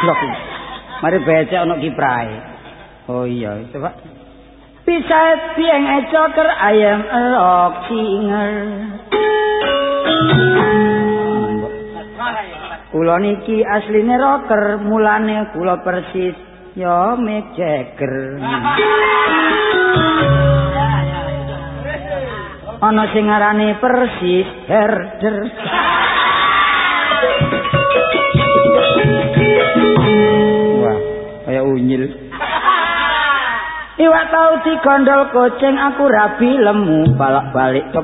ceblok. Mari becek ana kiprahe. Oh iya, coba. Bisa tiang ecoker ayam elok singer. Kula niki asline rocker, mulane kula persis ya Mick Jagger. Ana sing persis herder. Kaya unyil. Iwak tau digondol kucing aku rabi lemu balak-balik ke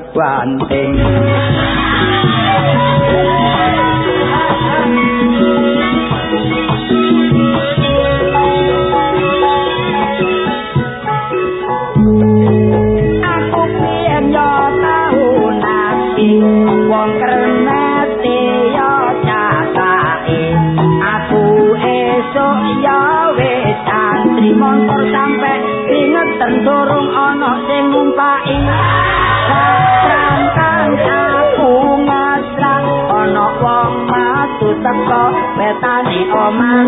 omah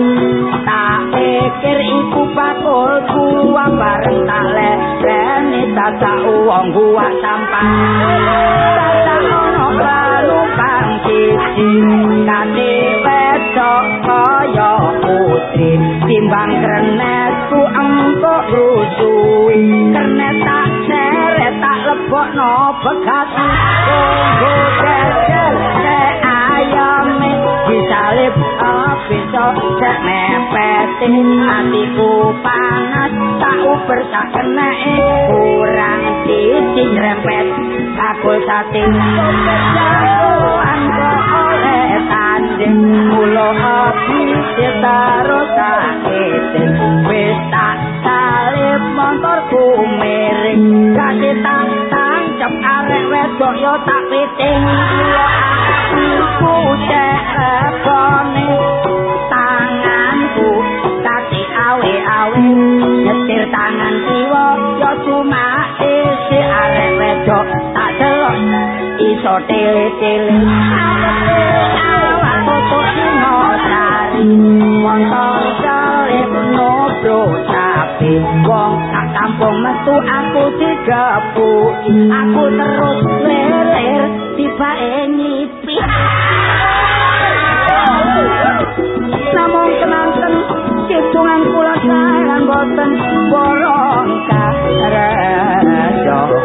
tak pikir iku bakul kuwa bareng tak lene tata wong kuwa sampah. Tata ana lalu kang siji kate wedok kaya putri. Timbang krenetku engko rusui kernet tak seret tak lebokno bekas. Se ayame disalip bisa cek mepetin hatiku panas. Tak uber tak kena kurang cicing rempet aku jagoan kok oleh tanding mulo habis terus sakitin wis tak salip motorku miring. Kasih tak tancap arek wedok yo tak piting wedok tak delok iso tele-tele. Awak tutuk sino sari motor salib nobro tapi. Wong tak kampung metu aku digepu aku terus leler tiba ngipi namun kenanten kidungan kula sayang boten borong karejo Wah,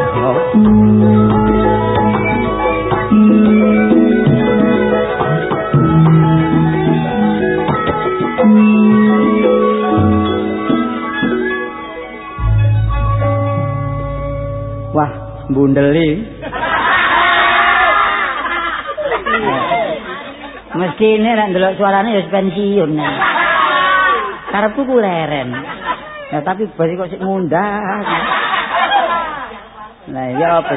bundeli. Mesti ini nek ndelok suarane wis pensiun. Karepku ku leren. Ya tapi bari kok sik mundah. Lah ya apa?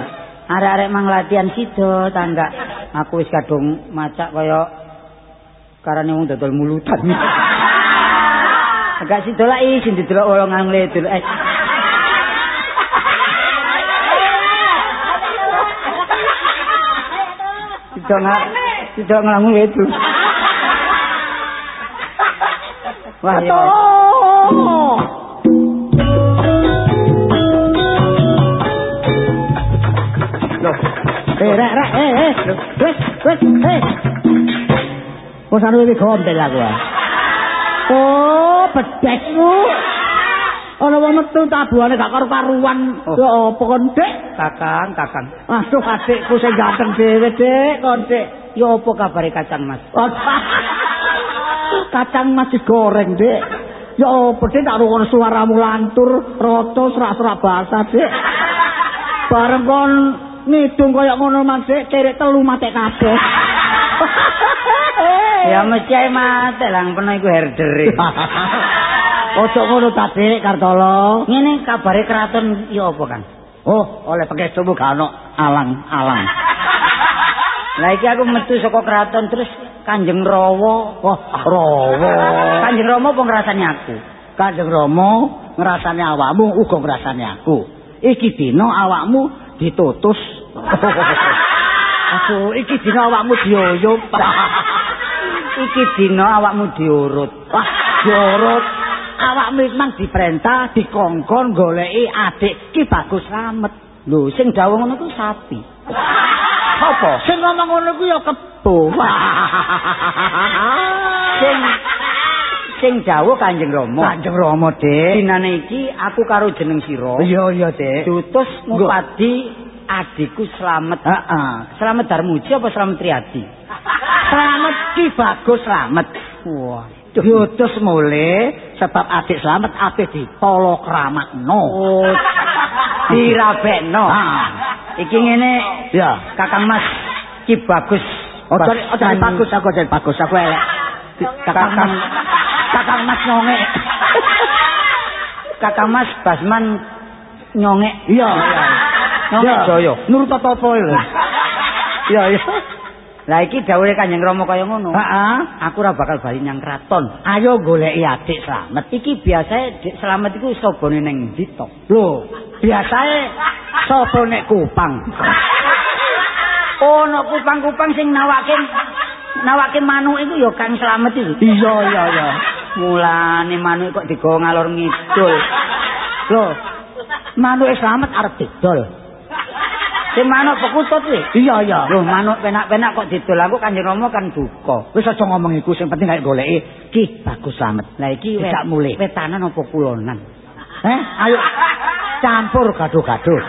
Arek-arek mang latihan sido tangga. Aku wis kadung macak kaya karane wong dodol mulutan. Agak sido lah isin didelok wong ngangle delok. Eh. Sido nggak tidak ngelamun itu. Wah, ya. Rek, rek, eh, eh. Wes, wes, eh. Wes anu iki gombel aku. Oh, bedesmu. Ana wong metu tabuhane gak karo-karuan. Ya apa kon, Dik? Kakang, Kakang. Aduh, adikku sing ganteng dhewe, Dik, kon, Dik. Ya apa kabare kacang Mas? kacang Mas digoreng, Dik. Ya apa, Dik, tak rungokno suaramu lantur, rata serak-serak basa, Dik. Bareng kon ngidung kaya ngono, Mas, Dik, cerik telu mate kabeh. ya mesti ae mate lang peno iku herder. Ojo ngono ta, Dik, Kartolo. Ngene kabare keraton ya apa, Kang? Oh, oleh pakai subuh ono alang-alang. Lah iki aku metu saka keraton terus Kanjeng Rawa. Oh, Rawa. Kanjeng Rama apa ngrasani aku? Kanjeng Rama ngrasani awakmu uga ngrasani aku. iki dina awakmu ditutus. Aduh, iki dina awakmu dioyup. iki dina awakmu diurut. Wah, diurut. Awakmu memang diperintah dikongkon goleki adik Ki Bagus Slamet. Lho, sing dawuh ngono ku sapi. Apa? Sing ngomong ngono ku ya kebo. sing sing dawuh Kanjeng Rama. Kanjeng Rama, Dik. Dinane iki aku karo jeneng sira. Iya, iya, Dik. Dutus ngupadi adikku Slamet. Heeh. Slamet Darmuji apa Slamet Triadi? Slamet Ki Bagus Slamet. Wah. Dutus mule sebab adik Slamet ape ditolo kramakno. Oh. Dirabekno. Iki ngene, ya, Kakang Mas Ki Bagus. Oh, dari, oh, bagus aku dari bagus aku elek. Kakang Kakang Mas nyonge. Kakang Mas Basman nyonge. Iya, iya. Nyonge Jaya. Nurut apa lho. Iya, iya. Lah iki dawuhe Kanjeng Rama kaya ngono. Heeh. Aku ora bakal bali nyang kraton. Ayo goleki adik Slamet. Iki biasae Dik Slamet iku sobone ning ndi to? Lho, biasae sapa nek Kupang. Oh, nek Kupang-kupang sing nawake nawake manuk iku ya Kang Slamet iki. Iya, iya, iya. Mulane manuk kok digawa ngalor ngidul. Lho, manuk Slamet arep didol. Sing manuk pekutut iki. Iya, iya. Lho, manuk penak-penak kok didol aku Kanjeng Rama kan duka. Wis aja ngomong iku, sing penting gak goleki Ki Bagus Slamet. Lah iki wis mulih. Wetanan apa kulonan? Eh, ayo campur gaduh-gaduh.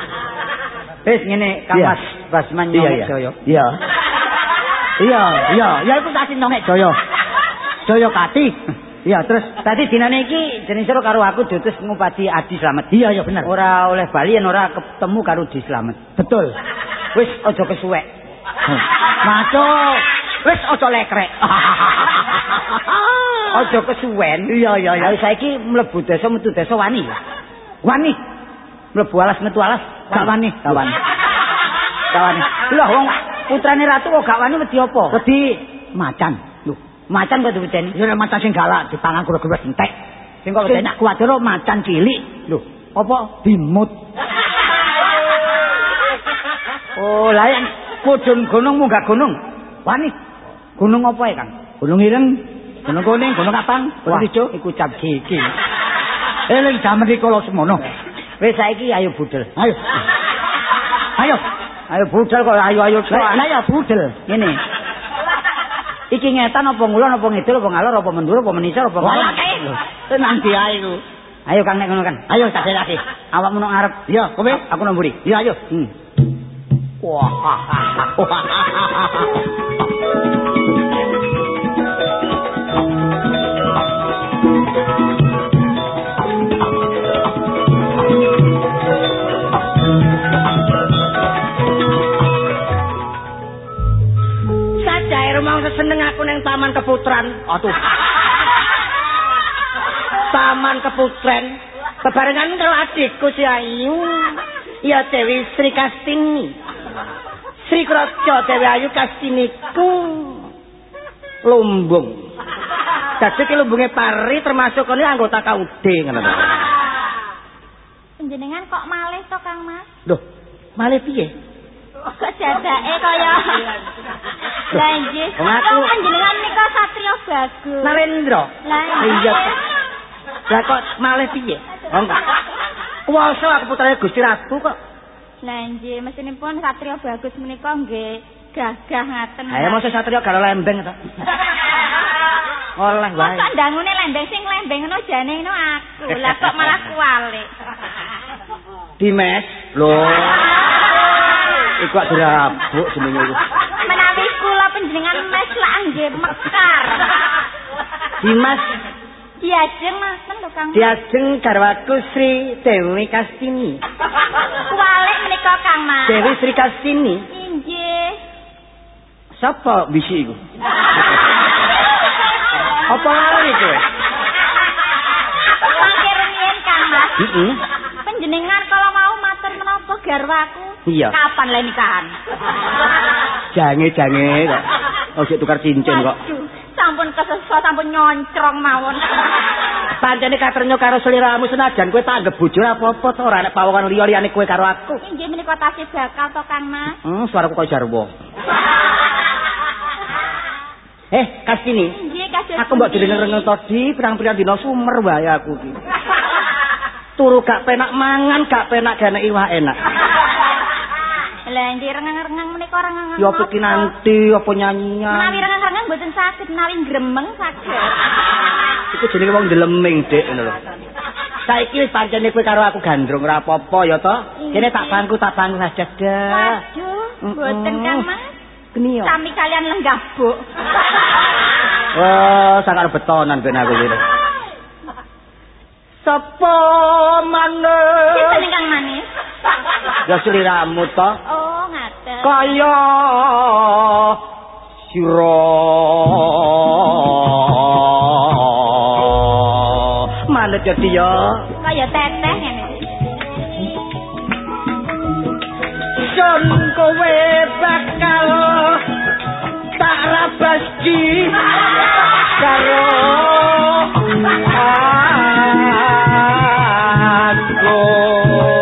Wis ngene, Kang Mas Basman Nyongek Jaya. Iya. Iya, iya, ya iku tak Nyongek Jaya. Jaya Kati. Iya, terus tadi dinane iki jeneng sira karo aku diutus ngupadi Adi Slamet. Iya, iya bener. Ora oleh bali ora ketemu karo Di Slamet. Betul. Wis aja kesuwek. Maco. Wis aja lekrek. aja kesuwen. Iya, iya, iya. Saiki mlebu desa metu desa wani. Wani. Mlebu alas metu alas gak wani, gak wani. Gak wani. Lah wong putrane ratu kok gak wani wedi apa? Wedi macan. Macan kok diwedeni? Ya macan sing galak dipangan kula gewes entek. Sing kok enak kuwatir macan cilik. Lho, apa dimut? oh, lah yang kudun gunung munggah gunung. Wani. Gunung apa ya, Kang? Gunung Ireng, Gunung Kuning, Gunung Kapang, Gunung Ijo, iku cap gigi. Eh, lagi jaman iki kalau semono. Wis saiki ayo budel. Ayo. Ayo. Ayo budel kok ayo ayo. Lah budel. Ngene. Iki ngetan apa ngulon apa ngidul apa ngalor apa mendur apa menisor apa ngalor. Tenang di ae ku. Ayo Kang nek ngono kan. Ayo tak delake. Awakmu nang ngarep. Iya, kowe. Aku nang mburi. Iya, ayo. Hmm. Wah. seneng aku neng taman keputran. Aduh. taman keputran. Kebarengan karo adikku si Ayu. Ya Dewi Sri Kastini. Sri Kroco Dewi Ayu Kastiniku. Lumbung. Jadi ki lumbungnya pari termasuk ini anggota KUD. Penjenengan kok malih to Kang Mas? Duh, malih piye? Kok jadake kaya Lah nggih. Aku panjenengan nika satria bagus. Narendra. Lah iya. Lah kok malih piye? Oh enggak. Kuwasa aku putrane Gusti Ratu kok. Lah nggih, mesinipun satria bagus menika nggih gagah ngaten. Ayo mosok satria karo lembeng to. Oleh wae. Kok ndangune lembeng sing lembeng ngono jane ngono aku. Lah kok malah kualik. Dimes. Lho. Iku gak dirabuk jenenge iku. Menawi kula panjenengan mes lak nggih mekar. Dimas Diajeng Mas lho Kang. Diajeng garwaku Sri Dewi Kastini. Kualik menika Kang Mas. Dewi Sri Kastini. Inggih. Sapa bisi iku? Apa kowe? Mangke rumiyin Kang Mas. Heeh. Panjenengan kalau mau matur menapa garwaku? Iya. Kapan le nikahan? Jange-jange kok. Ojo tukar cincin kok. Sampun kesesa sampun nyoncrong mawon. pancene katrenyo karo seliramu senajan kowe tak bojo apa-apa to ora nek pawongan liya liyane kowe karo aku. Inggih menika tasih bakal to Kang Mas. Hmm, suaraku kok jarwo. Eh. Inggih kasih. Aku mbok direngeng-rengeng tadi pirang-pirang dina sumer wae aku iki. Turu gak penak mangan, gak penak gane iwak enak. Lah nggih rengeng-rengeng menika rengeng. Ya apa ki nanti apa nyanyian. Menawi rengeng-rengeng mboten saged, menawi gremeng saged. Iku jenenge wong deleming, Dik, ngono lho. Saiki wis pancene kowe karo aku gandrung ora apa-apa ya to. Kene tak bangku tak bangku saja. Waduh, mboten Kang Mas. Geni yo. Sami kalian lenggah, Bu. Wah, sangar betonan ben aku iki. Sapa maneh? Sinten ingkang manis? Ya sliramu to. Oh, ngaten. Kaya sira. Manut ya. Kaya teteh ngene. Jan kowe bakal tak rabasti karo aku.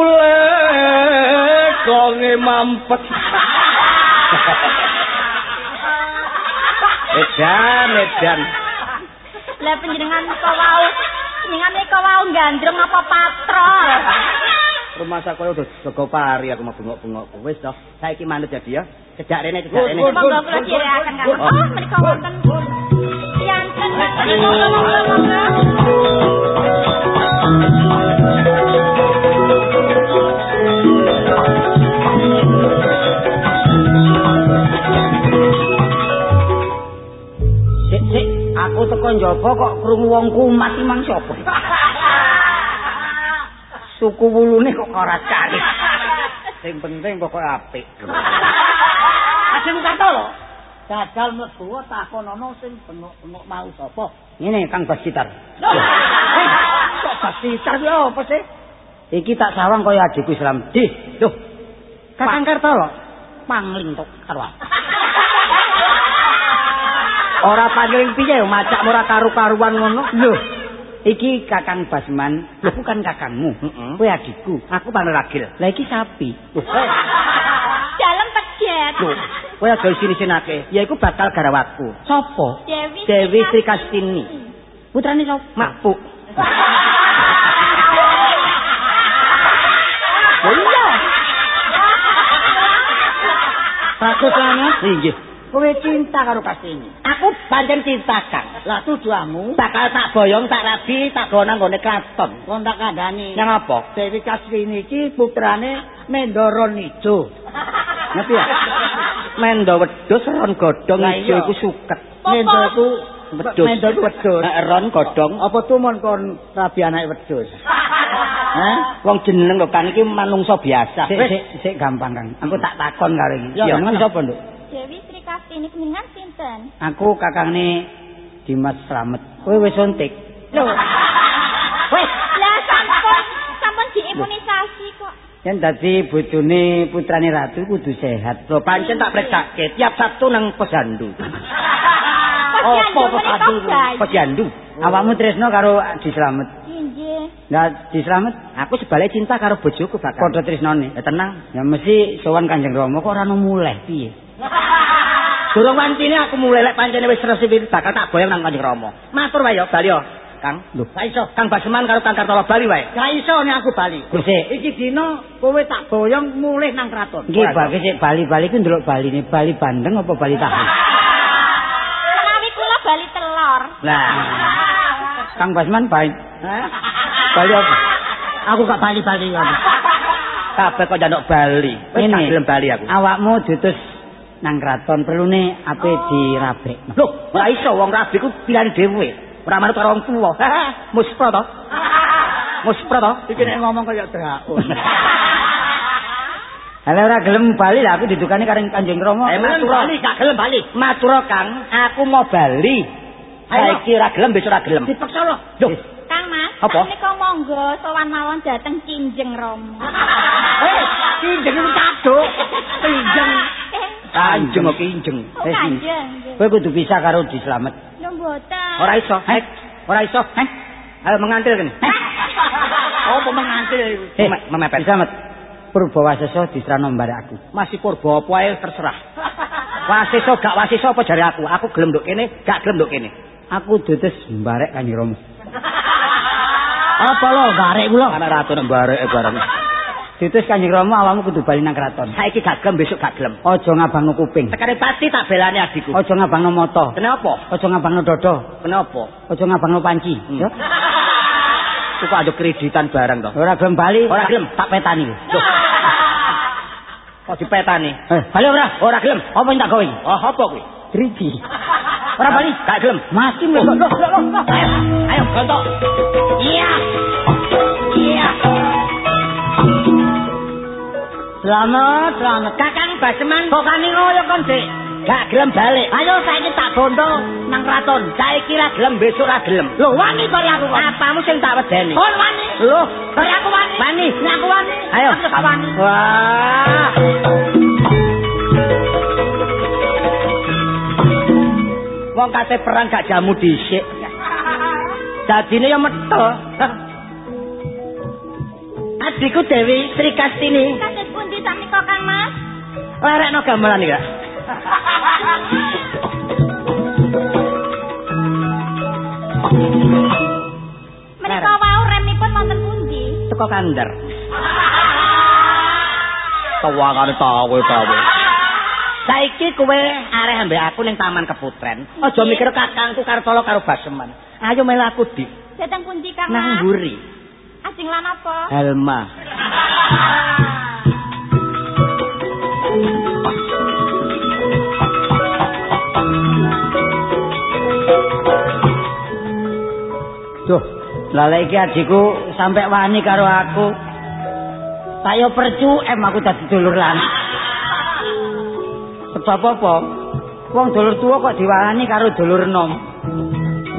Mulai konge mampet Edan, edan. Lah panjenengan menika wau, panjenengan menika wau gandrung apa patrol? Rumah sak koyo udah sego pari aku mau bengok-bengok. Wis toh, saiki manut jadi ya. Kejak rene, kejak rene. Monggo kula sirikaken Kang. Oh. Menika wonten. Monggo monggo monggo. Teko njaba kok krungu wong kumat iki mang sapa? Suku wulune kok ora kali. Sing penting pokoke apik. Ajeng kata lho. Dadal mlebu takonono sing bengok-bengok mau sapa? Ngene Kang Bas Sitar. Kok Bas Sitar yo apa sih? Iki tak sawang kaya adikku Islam. Di, lho. Kakang Kartolo pangling tok karo aku. Ora pangling piye macak ora karu-karuan ngono. Lho. Iki Kakang Basman, lho bukan kakangmu. Kowe adikku, aku panen ragil. Lah iki sapi. Dalem pedet. lho, kowe aja sini-sinake. Ya iku bakal garawaku. Sopo? Dewi. Dewi Sri Kastini. Putrane sapa? Makpuk. Lho iya. Bagus banget. Nggih. Kowe cinta karo Kastini. Aku pancen cinta Kang. Lah tujuanmu bakal tak boyong, tak rabi, tak gono nggone kraton. Kon tak kandhani. Yang apa? Dewi Kastini iki putrane Mendoro Nijo. Ngerti ya? Mendo wedhus ron godhong ijo iku suket. Mendo iku wedhus. Mendo iku wedhus. ron godhong. Apa tumon kon rabi anake wedhus? Hah? Wong jeneng kok Kang iki manungsa biasa. Sik sik gampang Kang. Aku tak takon karo iki. Ya men sapa, Nduk? Dewi Kastini panjenengan sinten? Aku kakangne Dimas Slamet. Kowe wis suntik. Lho. Wis, Lah sampun sampun diimunisasi kok. yen dadi bojone putrane ratu kudu sehat. Lho pancen tak preksake tiap Sabtu nang Posyandu. Apa Posyandu? Posyandu. Awakmu tresno karo Di Slamet. Inggih. Lah Di Slamet, aku sebalik cinta karo bojoku bakal. Padha tresnane. Ya tenang, ya mesti sowan Kanjeng Rama kok ora ono muleh piye. Durung wancine aku mulai lek pancene wis resik bakal tak boyong nang Kanjeng Rama. Matur wae yo bali yo. Kang, lho, gak iso. Kang Basman karo Kang Kartolo bali wae. Gak iso nek aku bali. Gusik, iki dina kowe tak boyong mulih nang kraton. Nggih, Pak, sik bali-bali ku ndelok baline, bali bandeng apa bali tahu? Menawi kula bali telur. Lah, Kang Basman baik. Hah? Bali apa? Aku gak bali-bali. Kabeh kok njaluk bali. Wis Ini. gelem bali aku. Awakmu diutus nang kraton perlune ape dirabek. Loh, ora iso wong rabi ku pilihan dhewe. Ora manut karo wong tuwa. Muspro to? Muspro to? Iki nek ngomong kaya draun. Ala ora gelem bali lah aku didukani karo Kanjeng Rama. Eh matur bali gak gelem bali. Matur Kang, aku mau bali. Saiki ora gelem besok ora gelem. dipaksa lho. Loh, Kang Mas, Apa? menika monggo sowan mawon dhateng Kinjeng Rama. Eh, kinjeng itu caduk. Kinjeng. Eh, kanjeng kok kinjeng. oh Eh, kanjeng. Kowe kudu bisa karo dislamet. Lho mboten. Ora iso. Hek, ora iso. Hek. Ayo mengantil kene. Oh, pemengantil. Eh, memepet. Dislamet. Purbawasesa disrano mbarek aku. Masih purba apa ae terserah. Wasiso gak wasiso apa jare aku? Aku gelem nduk kene, gak gelem nduk kene. Aku diutus mbarek Kanjeng Rama. Apa lo garek kula? Ana ratu nek bareke bareng. Diutus Kanjeng Rama awakmu kudu bali nang kraton. Saiki gak gelem besok gak gelem. Aja ngabangno kuping. Tekane pasti tak belani adikku. Aja ngabangno mata. Kenapa? Aja ngabangno dada. Kenapa? Aja ngabangno panci. Hmm. Ya. Kok ada kreditan barang to? Ora gelem bali. Ora gelem. tak petani. Loh. Kok dipetani? Eh, bali ora? Ora gelem. Apa yang tak gawe? Oh, apa kuwi? Driji. Ora bali, gak gelem. Mati loh, loh, loh. Ayo, ayo, gontok. Iya. Iya. Selamat, selamat. Kakang Baseman. Kok kani ngoyo kon, Dik? Gak gelem balik. Ayo saiki tak bondo nang kraton. Saiki ra gelem, besok ra gelem. Lho, wani kok aku kok. Apamu sing tak wedeni? Kon wani. Loh, Kok aku wani. Wani. Nek aku wani. Ayo. Aku wani. Wah. Wong kate perang gak jamu dhisik. Dadine ya metu. Adikku Dewi Sri Kastini. Kados pundi samika Kang Mas? Larekno gamelan iki. Menika wau remipun wonten pundi? Teko kandar. Tawa karo tawe tawe. Saiki kowe areh ambek aku ning Taman Keputren. Aja mikir kakangku Kartolo karo Baseman. Ayo melu aku di Dhateng pundi Kang nang Mas? Ajeng lan apa? Helma. Duh, lala iki adikku sampai wani karo aku. Yo percu em aku dadi dulur lanang. Sebab apa? Wong dulur tuwa kok diwani karo dulur nom.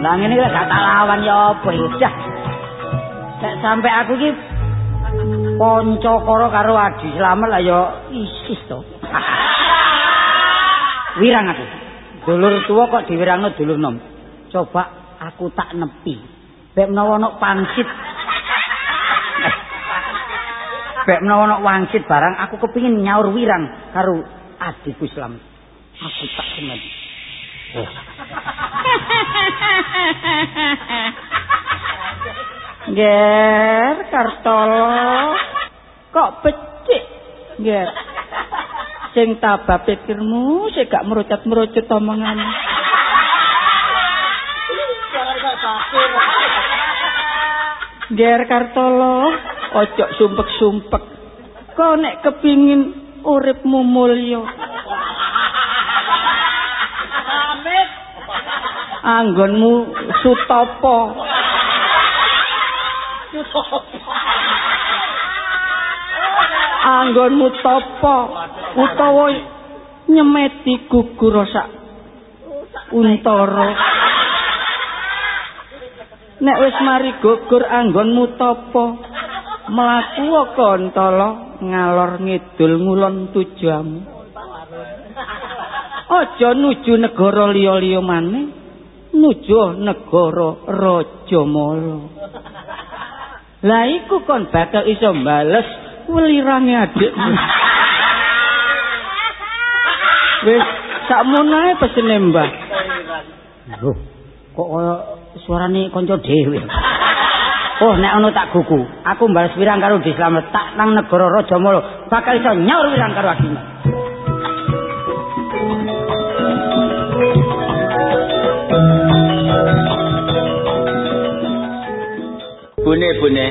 Lah ngene iki gak tak lawan ya apa ya. Nek sampai aku iki ponco karo Adi Slamet lah ya isis to. Wirang aku. Dulur tuwa kok diwirangno dulur nom. Coba aku tak nepi. Bek menawa ana pangsit. Bek menawa ana wangsit barang aku kepingin nyaur wirang karo adikku Islam. Aku tak semen. Ger Kartolo. Kok becik? Ger. Sing tabah pikirmu sik gak merucut-merucut omonganmu. Ger Kartolo, ojo sumpek-sumpek. Kok nek kepingin uripmu mulya. Anggonmu sutopo. Anggonmu topo utawa nyemeti gugur sak untara. Nek wis mari gugur anggonmu topo mlaku kontala ngalor ngidul ngulon tujuanmu. Aja nuju negara liya-liya maneh, nuju negara Rajamala. Lah iku kon bakal iso mbales welirange adikmu. Wis sakmono ae pesene Mbah. Loh, kok kaya suarane kanca dhewe. Oh, nek ana tak gugu, aku mbales wirang karo Dislamet tak nang negara Rajamala, bakal iso nyaur wirang karo Bune, bune.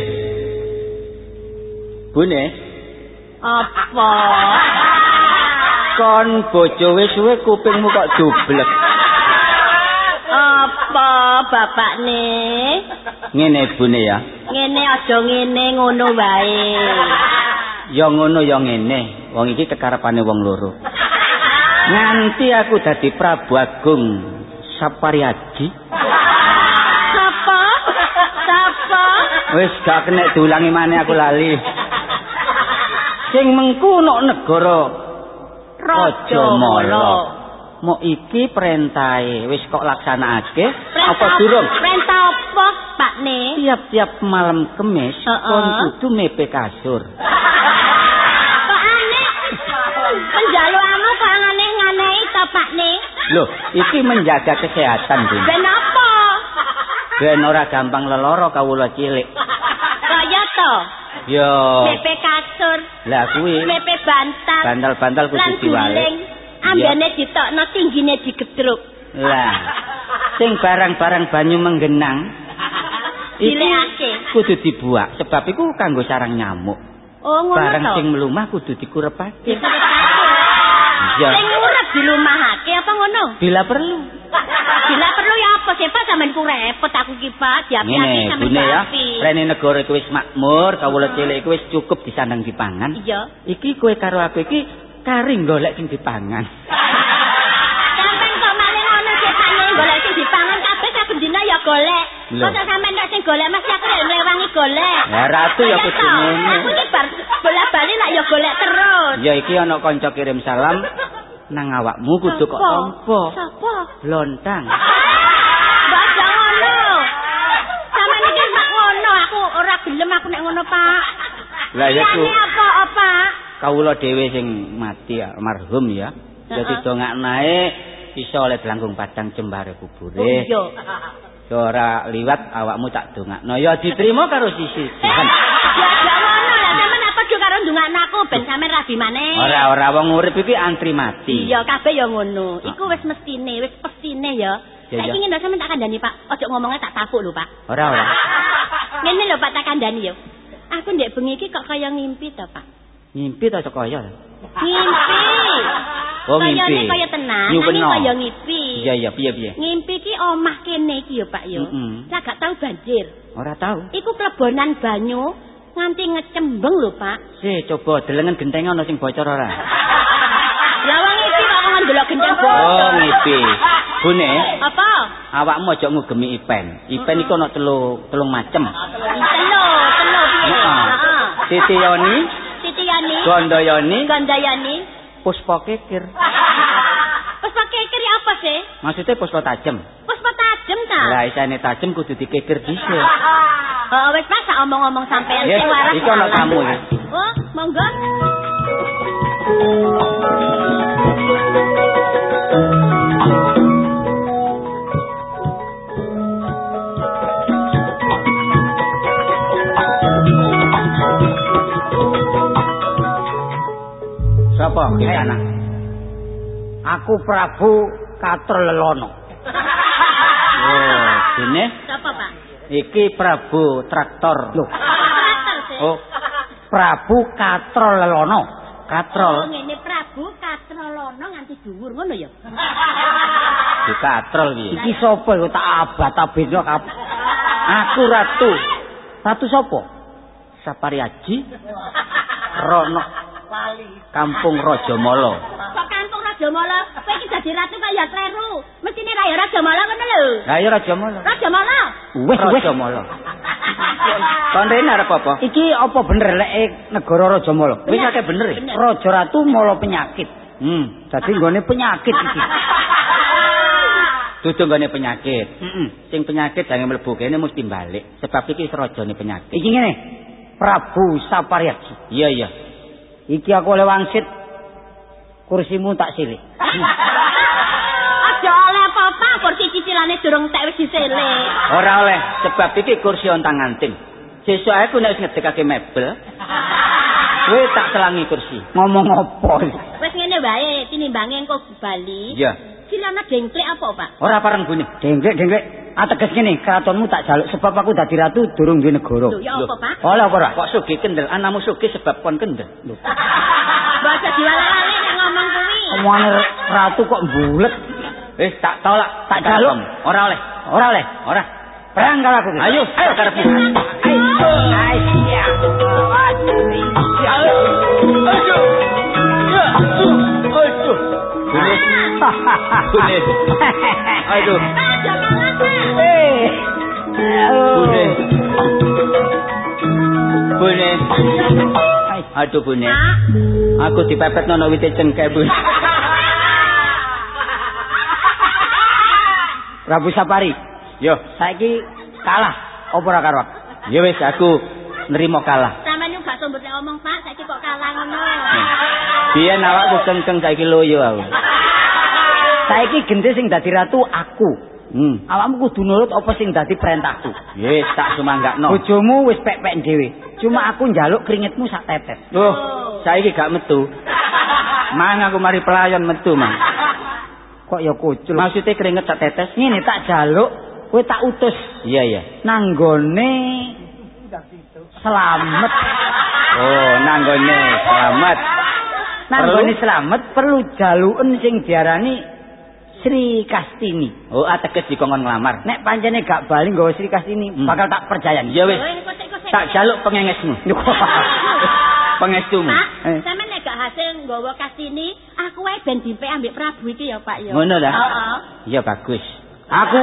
Bune. Apa? Kon bojo wis suwe kupingmu kok dublek. Apa bapak ne? Ngene bune ya. Ngene aja ngene ngono wae. Ya ngono ya ngene. Wong iki kekarepane wong loro. Nganti aku dadi Prabu Agung Sapariaji. Wis gak kena diulangi maneh aku lali. Sing mengku nok negara Raja Mala. Mo iki perintahe wis kok laksanakake apa durung? Perintah apa, Pak Ne? Tiap-tiap malam kemis Heeh. kon kudu mepe kasur. Kok aneh? Penjaluanmu kok aneh-aneh to, Pak Ne? Loh, iki menjaga kesehatan, Bun. Ben apa? Ben ora gampang leloro kawula cilik. To? Yo. Mepe kasur, Lah kuwi mepe bantal, bantal-bantal kudu diwalik. guling. Ambene ditokno tinggine digedruk. Lah. Sing barang-barang banyu menggenang iki Dilekake. kudu dibuak sebab iku kanggo sarang nyamuk. Oh, ngono Barang to. sing mlumah kudu dikurepake. Dikurepake. Iya. Sing dilumahake apa ngono? Bila perlu. Bila perlu ya apa sih Pak sampean ku repot aku ki Pak diapi-api Ngene, sampean ya. diapi. Rene negara iku wis makmur, kawula cilik iku wis cukup disandang dipangan. Iya. Iki kowe karo aku iki kari golek sing dipangan. Sampeyan kok maling ngono sih nek golek sing dipangan kabeh saben dina ya golek. Kok sampean nek sing golek mesti aku lek mlewangi golek. Ya ratu ya kudu ngono. Aku ki bar bola-bali lak ya golek terus. Ya iki ana kanca kirim salam nang awakmu kudu kok tampa. Sapa? Lontang. Mbak jangan ngono. Sampeyan iki mak ngono, aku ora gelem aku nek ngono, Pak. Lah ya ku apa, apa? kawula dhewe sing mati almarhum ya. Dadi dongaknae iso oleh belanggung padang jembare kubure. Oh iya. Ya ora liwat awakmu tak dongakno ya diterima karo sisi Tuhan. Ndungakno aku ben sampeyan rabi maneh. Ora ora wong urip iki antri mati. Iya, kabeh ya ngono. Iku wis mestine, wis pestine ya. Saiki ngene sampeyan tak kandhani, Pak. Ojo ngomongnya tak tapuk lho, Pak. Ora ora. Ngene lho, Pak, tak kandhani ya. Aku ndek bengi iki kok kaya ngimpi to, Pak. Ngimpi ta kaya. Ngimpi. Oh, ngimpi. Kaya tenan, Nyupeno. nanging kaya ngimpi. Iya iya piye piye. Ngimpi ki omah kene iki ya, Pak ya. Mm-mm. Lah gak tau banjir. Ora tahu. Iku klebonan banyu nganti ngecembeng lho, Pak. Si coba delengen gentenge ana sing bocor ora? Lah wong iki kok ngomong delok gendeng Oh, bocor. ngipi. Bune, Apa? awakmu aja ngugemi Ipen. Ipen iku ana telu telung macem. Telo, telo piye? Heeh. Siti Yoni, Titiyani, Gondoyoni, Gandayani. Puspa Kekir. Wes pakai kiri apa sih? Maksudnya puspa tajem. Wes tajem ta? Lah isane tajem kudu dikekir dhisik. Oh, wes pas tak omong-omong sampean Ya, sing waras. iki ana tamu ya. Oh, monggo. Sapa ki anak? Aku Prabu Katrelono. Oh, dene? Iki Prabu Traktor. Sih. Oh, Prabu Katrelono. Oh, katrol. ngene Prabu Katrolono nganti dhuwur ngono ya. Di katrol piye? Iki sapa iku tak abad abeno kabeh. Aku ratu Ratu sapa? Sapariaji Rono Kampung Rajamala. Kampung Rajamala, kowe iki dadi ratu kaya ya kleru. Mestine ra ya Rajamala ngono lho. Lah ya Rajamala. Rajamala. Wis wis. Rajamala. Kon rene arep apa? Iki apa bener lek eh, negara Rajamala? Wis akeh bener. Raja Ratu mala penyakit. Hmm, Dadi nggone penyakit iki. dudu nggone penyakit. Heeh. Sing penyakit jange mlebu kene mesti balik sebab iki serajane penyakit. Iki ngene. Prabu Sapariaji. Iya iya. Iki aku oleh wangsit. Kursimu tak silih. Aja oleh apa-apa kursi cicilane durung tak wis disele. Ora oleh sebab iki kursi ontang anting. Sesuk aku nek wis ngedekake mebel, kowe tak selangi kursi. Ngomong apa? Wis ngene wae tinimbange engko Bali. Iya. Cilana dengklek apa, Pak? Ora pareng bune. Denglek denglek. Ateges ngene, keratonmu tak jaluk sebab aku dadi ratu durung duwe negara. Lho, ya apa, Pak? Oleh apa ora? Kok sugih kendel? Anakmu sugih sebab kon kendel. Lho. Baca diwala-wali nek ngomong kuwi. Omongane ratu kok bulet. Eh, tak tolak, Tak jaluk. Ora oleh. Ora oleh. Ora. Perang karo aku. Ayo, ayo karepmu. Aduh. Eh. Bune. Aduh. Aku dipepet nono wite cengkeh, Bune. Prabu Sapari, Yo, saiki kalah apa ora karo aku? ya wis aku nerima kalah. Sampeyan yo gak sombet nek ngomong, Pak, saiki kok kalah ngono. Biyen awakku kenceng saiki loyo aku. Saiki genti sing dadi ratu aku. Hmm. Awakmu kudu nurut apa sing dadi perintahku. Yes, tak sumanggakno. Bojomu wis pek-pek dhewe. Cuma aku njaluk keringetmu sak tetes. Loh, saiki gak metu. Mang aku mari pelayan metu, Mang. Kok ya kucul. Maksudnya keringet sak tetes? Ngene tak jaluk, kowe tak utus Iya, iya. nanggone selamat. Oh, nanggone selamat. Nanggone selamat perlu jaluken sing diarani Sri Kastini. Oh, ateges dikongkon nglamar. Nek pancene gak bali nggawa Sri Kastini, Hmm. bakal tak percayani. Ya wis, ini tak jaluk pengengesmu. Pengestumu. Pak, Eh. sampeyan nek gak hasil nggawa kastini, aku wae ben dipek ambek Prabu iki ya, Pak ya. Ngono ta? Heeh. Ya bagus. Aku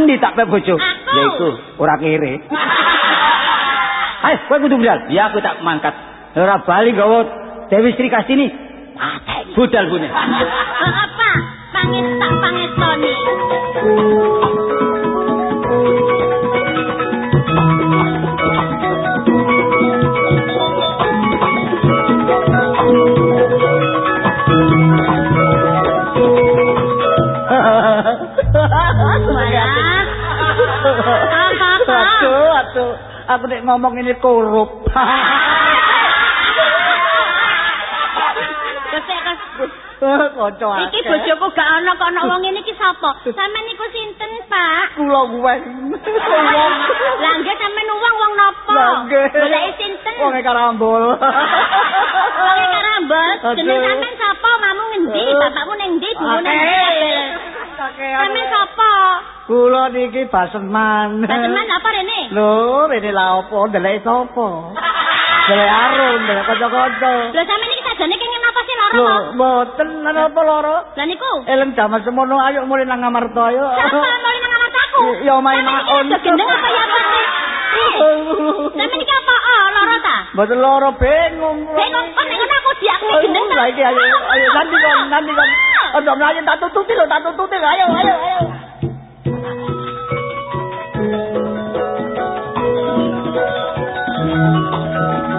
endi tak pek bojo? Aku. Ya iku. Ora kere. Ayo, kowe kudu budal. Ya aku tak mangkat. Ora bali nggawa Dewi Sri Kastini. Budal bune. Heeh, Tak. Aduh, aduh. Aku nek ngomong ini korup. Kanca Iki bojoku gak ana kok ana wong ngene iki sapa? Sampeyan niku sinten, Pak? kula kuwe. Lah nggih sampeyan wong wong napa? Lah. Goleki sinten? Wong e karambol. Wong karambol. Jeneng Aduh. sampeyan sapa? Mamu ngendi? Bapakmu ning ndi? Ibumu ning Akeh. ndi? Kakean. Sampeyan sapa? Kula niki baseman. Baseman apa rene? Lho, rene la opo? Ndelek sapa? Ndelek arung, ndelek kanca-kanca. Lho sampeyan iki loro Lho, mboten ana apa loro? Lah niku. Eleng jaman semono ayo mulai nang Amarta ayo. Siapa mulai nang kamar aku? Ya, main Sampeyan maon. rada gendeng apa ya apa sih? Eh, Sampeyan iki apa? Oh, loro ta? Mboten loro bingung. Bingung kok nek ngono aku diak Ayo, gendeng ta? lah iki ayo ayo nanti kon nanti kon. Ojo mlayu tak tututi lho tak tututi ayo ayo ayo. Dimas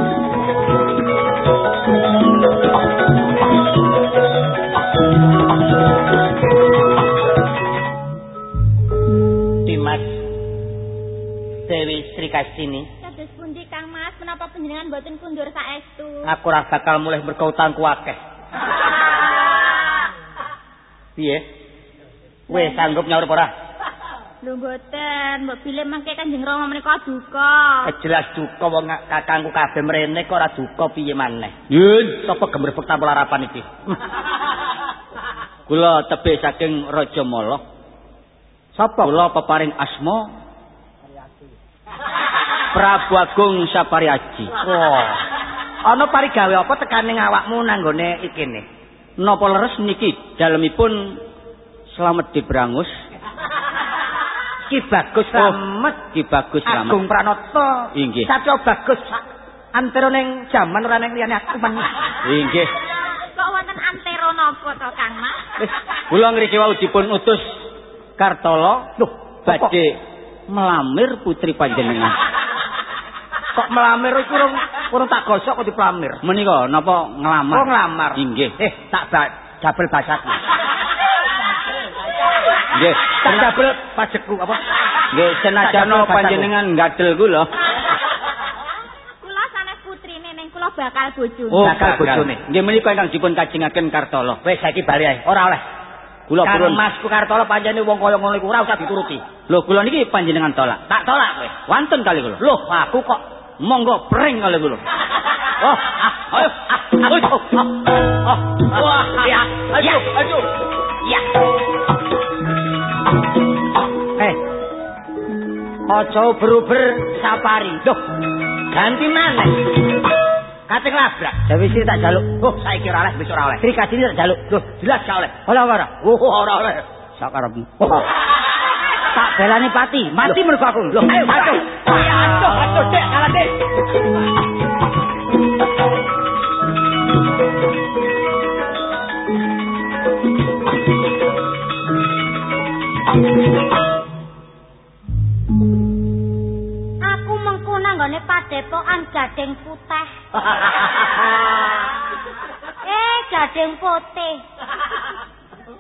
Dewi Sri Kastini. Kados pundi Kang Mas, menapa panjenengan mboten kundur saestu? aku ora bakal mulai berkautangku akeh. Piye? Wis sanggup nyaur ora? Lho mboten, mbok bilih mangke Kanjeng Rama menika duka. Eh, jelas duka wong kakangku kabeh mrene kok ora duka piye maneh? Yun, sapa gemerbek tampil harapan iki? Kula tebih saking Raja Mala. Sapa? Kula peparing asma Prabu Agung Sapariaji. wah ana parigawe apa tekaning awakmu nanggone iki ne Napa leres niki dalemipun Slamet Dibrangus. Ki bagus slamet Ki Bagus Slamet. Agung Pranoto Inggih. Satya bagus antara ning jaman ora ning liyane aku men Inggih. Kok wonten antero napa to Kang Mas? Wis kula ngriki wau dipun utus Kartolo Loh, badhe melamir putri panjenengan. kok melamir iku urung urung tak gosok kok dipelamir Menika napa nglamar? Oh nglamar. Inggih. Eh, tak dabel basaku. Nggih. Tak dabel pajeku apa? Nggih senajan panjenengan gadel kula. Kula sanes putrine ning kula bakal bojone. Oh, bakal bojone. Nggih menika ingkang dipun kajengaken Kartolo. Wis saiki bali ae. Ora oleh. Kula purun. Masku Kartolo panjenengan wong kaya ngono iku ora usah dituruti. Lho, kula niki panjenengan tolak. Tak tolak kowe. Wonten kali kula. Loh, aku kok monggo pring kali kula. Oh, ayo. Ayo. Wah, ya. Ayo, ayo. Ya. Eh. Ojo beruber safari. Loh. Ganti mana? Kating labrak. Dewi sih tak jaluk. Oh, saiki ora oleh, besok ora oleh. Tri kasih tak jaluk. Loh, jelas gak oleh. Ora ora. Oh, ora oleh. Sakarepmu. Tak belani pati, mati mergo aku. Loh, ayo, ayo. Ayo, ayo, Dek, kalah, Dek. Aku mengko nanggone padepokan gading putih. eh, gading putih.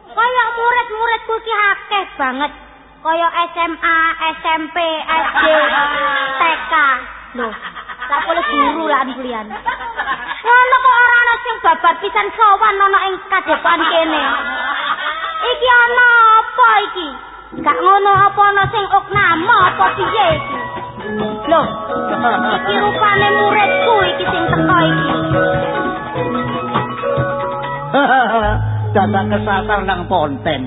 Kaya murid-muridku iki akeh banget. Kaya SMA, SMP, SD, TK. Loh, tak boleh guru lah kuliah. Ngono kok ora ana sing babar pisan sowan ana ing kadepokan kene. Iki ana apa iki? Gak ngono apa ana sing oknama apa piye iki? Loh, iki rupane muridku iki sing teko iki. Dadak kesasar nang ponten.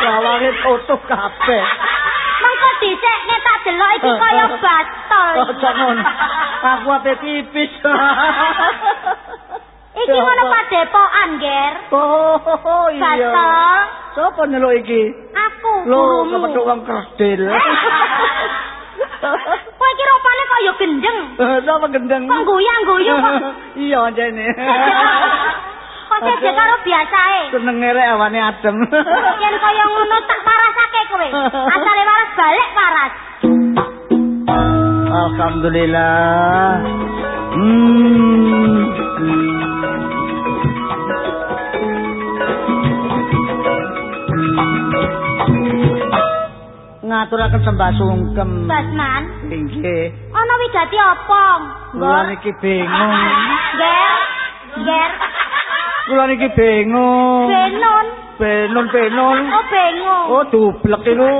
Lawange tutup kabeh. mengko dhisik nek tak delok iki kaya batol. Ojo ngono. Aku ape pipis. Iki ngono padepokan, Ger. Oh, iya. Batol. Sopo nyeluk iki? Aku Lho, kepethuk wong kerdil. Kok iki rupane kaya gendeng. Sopo gendeng? Kok guyang-guyung kok. Iya, jane. Kok jejak karo biasae. Seneng rek awane adem. Yen kaya ngono tak parasake kowe. Asale waras balik paras. Alhamdulillah. Hmm. Ngaturaken sembah sungkem. Basman, Nggih. ana wigati apa? Kula niki bingung. Ger. Ger. Kula niki bingung. Benon. Benun benun. Oh, bingung. Oh, dublek iku.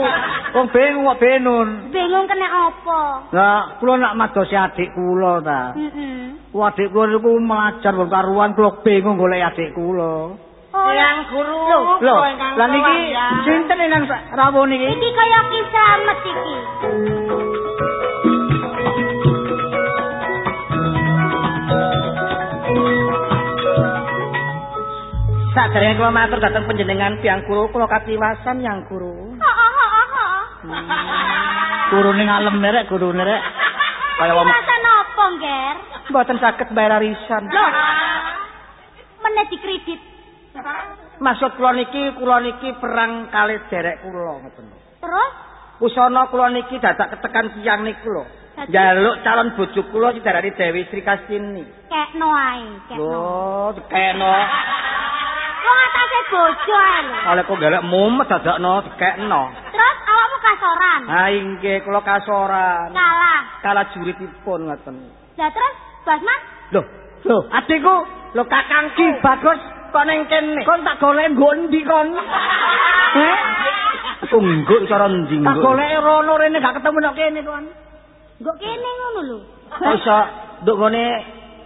Wong bingung kok benun. Bingung kena apa? Lah, kula nak madosi adik kula ta. Heeh. Ku adik kula niku melajar wong karuan kula bingung golek adik kula. Oh, yang guru. Lho, lah niki sinten nang rawuh niki? Iki kaya kisamet iki. Sadurunge kula matur dhateng panjenengan Piang Guru, kula katiwasan Yang Guru. Heeh, heeh. Gurune ngalem nerek, gurune rek. Kaya wong Kirasan apa, Ger? mboten saged bayar arisan. Loh. Meneh dikredit. Maksud kula niki, kula niki perang kalih derek kula ngoten. Terus Pusana kula niki dadak ketekan tiyang niku lho. Jaluk calon bojo kula didarani Dewi Sri Kastini. kekno ae, kekno. Lho, dikeno. Wong atase bojo ae lho. Oleh kok galak mumet dadakno dikekno. Terus awakmu kasoran. Ha inggih kula kasoran. Kalah. Kala juritipun ngoten. Lah terus Basman Lho, lho, adikku, lho kakangku bagus kok ning kene. Kon tak golek nggo endi kon? Heh? Ungguk cara ndi Tak golek rono rene gak ketemu nek kene kon. Nggo kene ngono lho. Kok iso nduk ngene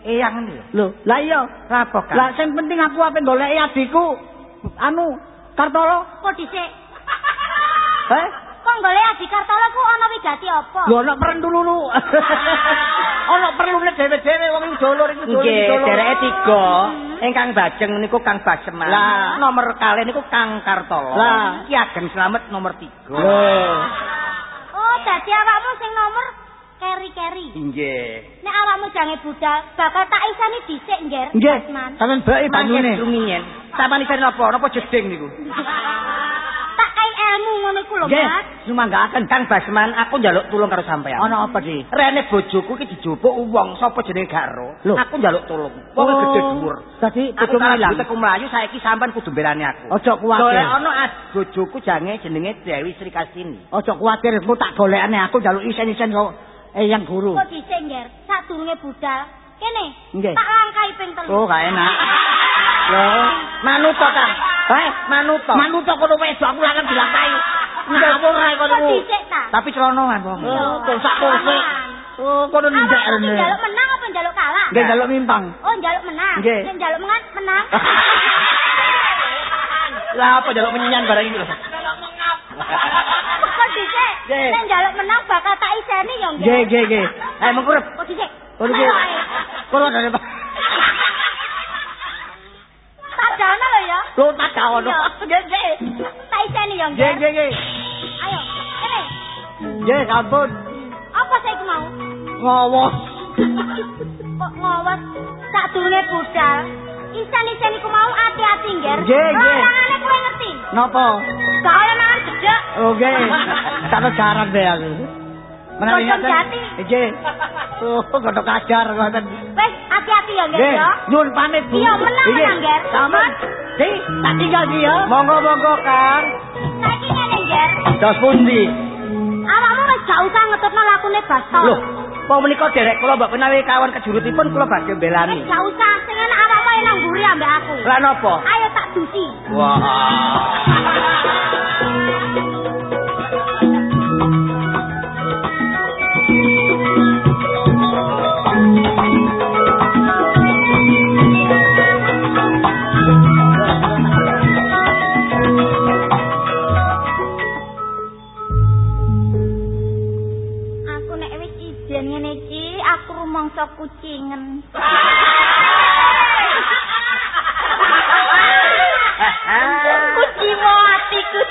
eyang iki lho. Lah iya, apa kan? Lah sing penting aku ape golek adikku. Anu, Kartolo. Kok dhisik Heh? Kok golek Adi Kartolo ku ana wigati apa? Lho ana perlu dulu. Ana perlune dhewe-dhewe wong iki dolur iki dolur. Nggih, dereke tiga. Ingkang bajeng niku Kang Baseman. Lah. nomor kalih niku Kang Kartolo. Lah. Ki Ageng Slamet nomor 3. Lho. Oh, dadi awakmu sing nomor keri-keri. Nggih. Nek awakmu jange budal, bakal tak isani dhisik, Nger. Nggih, sampean bae banyune. Sampeyan isine napa? Napa jeding niku? Ilmu ngono iku lho, Mas. sumanggaken Kang Basman, aku njaluk tulung karo sampeyan. Ana apa di? Rene bojoku ki dijupuk wong sapa jenenge Garo. Aku njaluk tulung. Wong Oh. gedhe dhuwur. Dadi Aku kudu ilang. Teku mlayu saiki sampean kudu mbelani aku. Ojo kuwatir. Golek ana as- bojoku jange jenenge Dewi Sri Kastini. Ojo kuwatir, ku tak golekane aku njaluk isen-isen kok eyang guru. Kok dhisik, Nger? Sadurunge budal, Kene. Nggih. Tak langkai ping telu. Oh, gak enak. Loh, manut to, Kang. Heh, manut to. Manut to kono wedok aku lanang dilangkai. Ngawur ae kono. Kok dhisik ta? Tapi celonongan, Bang. Oh, kok sak kursi. Oh, kono nindak Awakmu rene. njaluk menang apa njaluk kalah? Nggih, njaluk mimpang. Oh, njaluk menang. Nggih. Nek njaluk menang, menang. Lah apa njaluk menyanyian barang iki lho. Kok dhisik? Nggih. Nek njaluk menang bakal tak iseni yo, Nggih, nggih, nggih. Eh, mengkurep. Kok dhisik? Kono iki. Ayo. Kono ada Pak. Tak dana lho ya. Lho tak. Iya, Nggih, nggih. Tak iseni yo, Nggih, nggih, nggih. Ayo, kene. Nggih, sampun. Apa saya iku mau? Ngowo. Kok ngowes sak durunge budal. Isan-isan iku mau hati-hati, Nger. Nggih, nggih. Larangane kowe ngerti. Napa? Gak oleh mangan jedek. Oke. Sampe garang deh aku. Ingatan? jati. Nggih. Oh, godhong ajar ngoten. Wes, hati-hati ya, Nggih, ya. nyuwun pamit, Bu. Iya, menang, Nggih. menang, Nger. Sampun. Si, tak tinggal ki ya. Monggo, monggo, Kang. Saiki ngene, Nger. Dos pundi? Awakmu wis gak usah ngetutno lakune Basto. Loh, kok menika derek kula mbok menawi kawan kejurutipun kula badhe Wis belani. gak usah, sing enak awakmu ae nang mburi ambek aku. Lah napa? Ayo tak dusi. Wah. Aku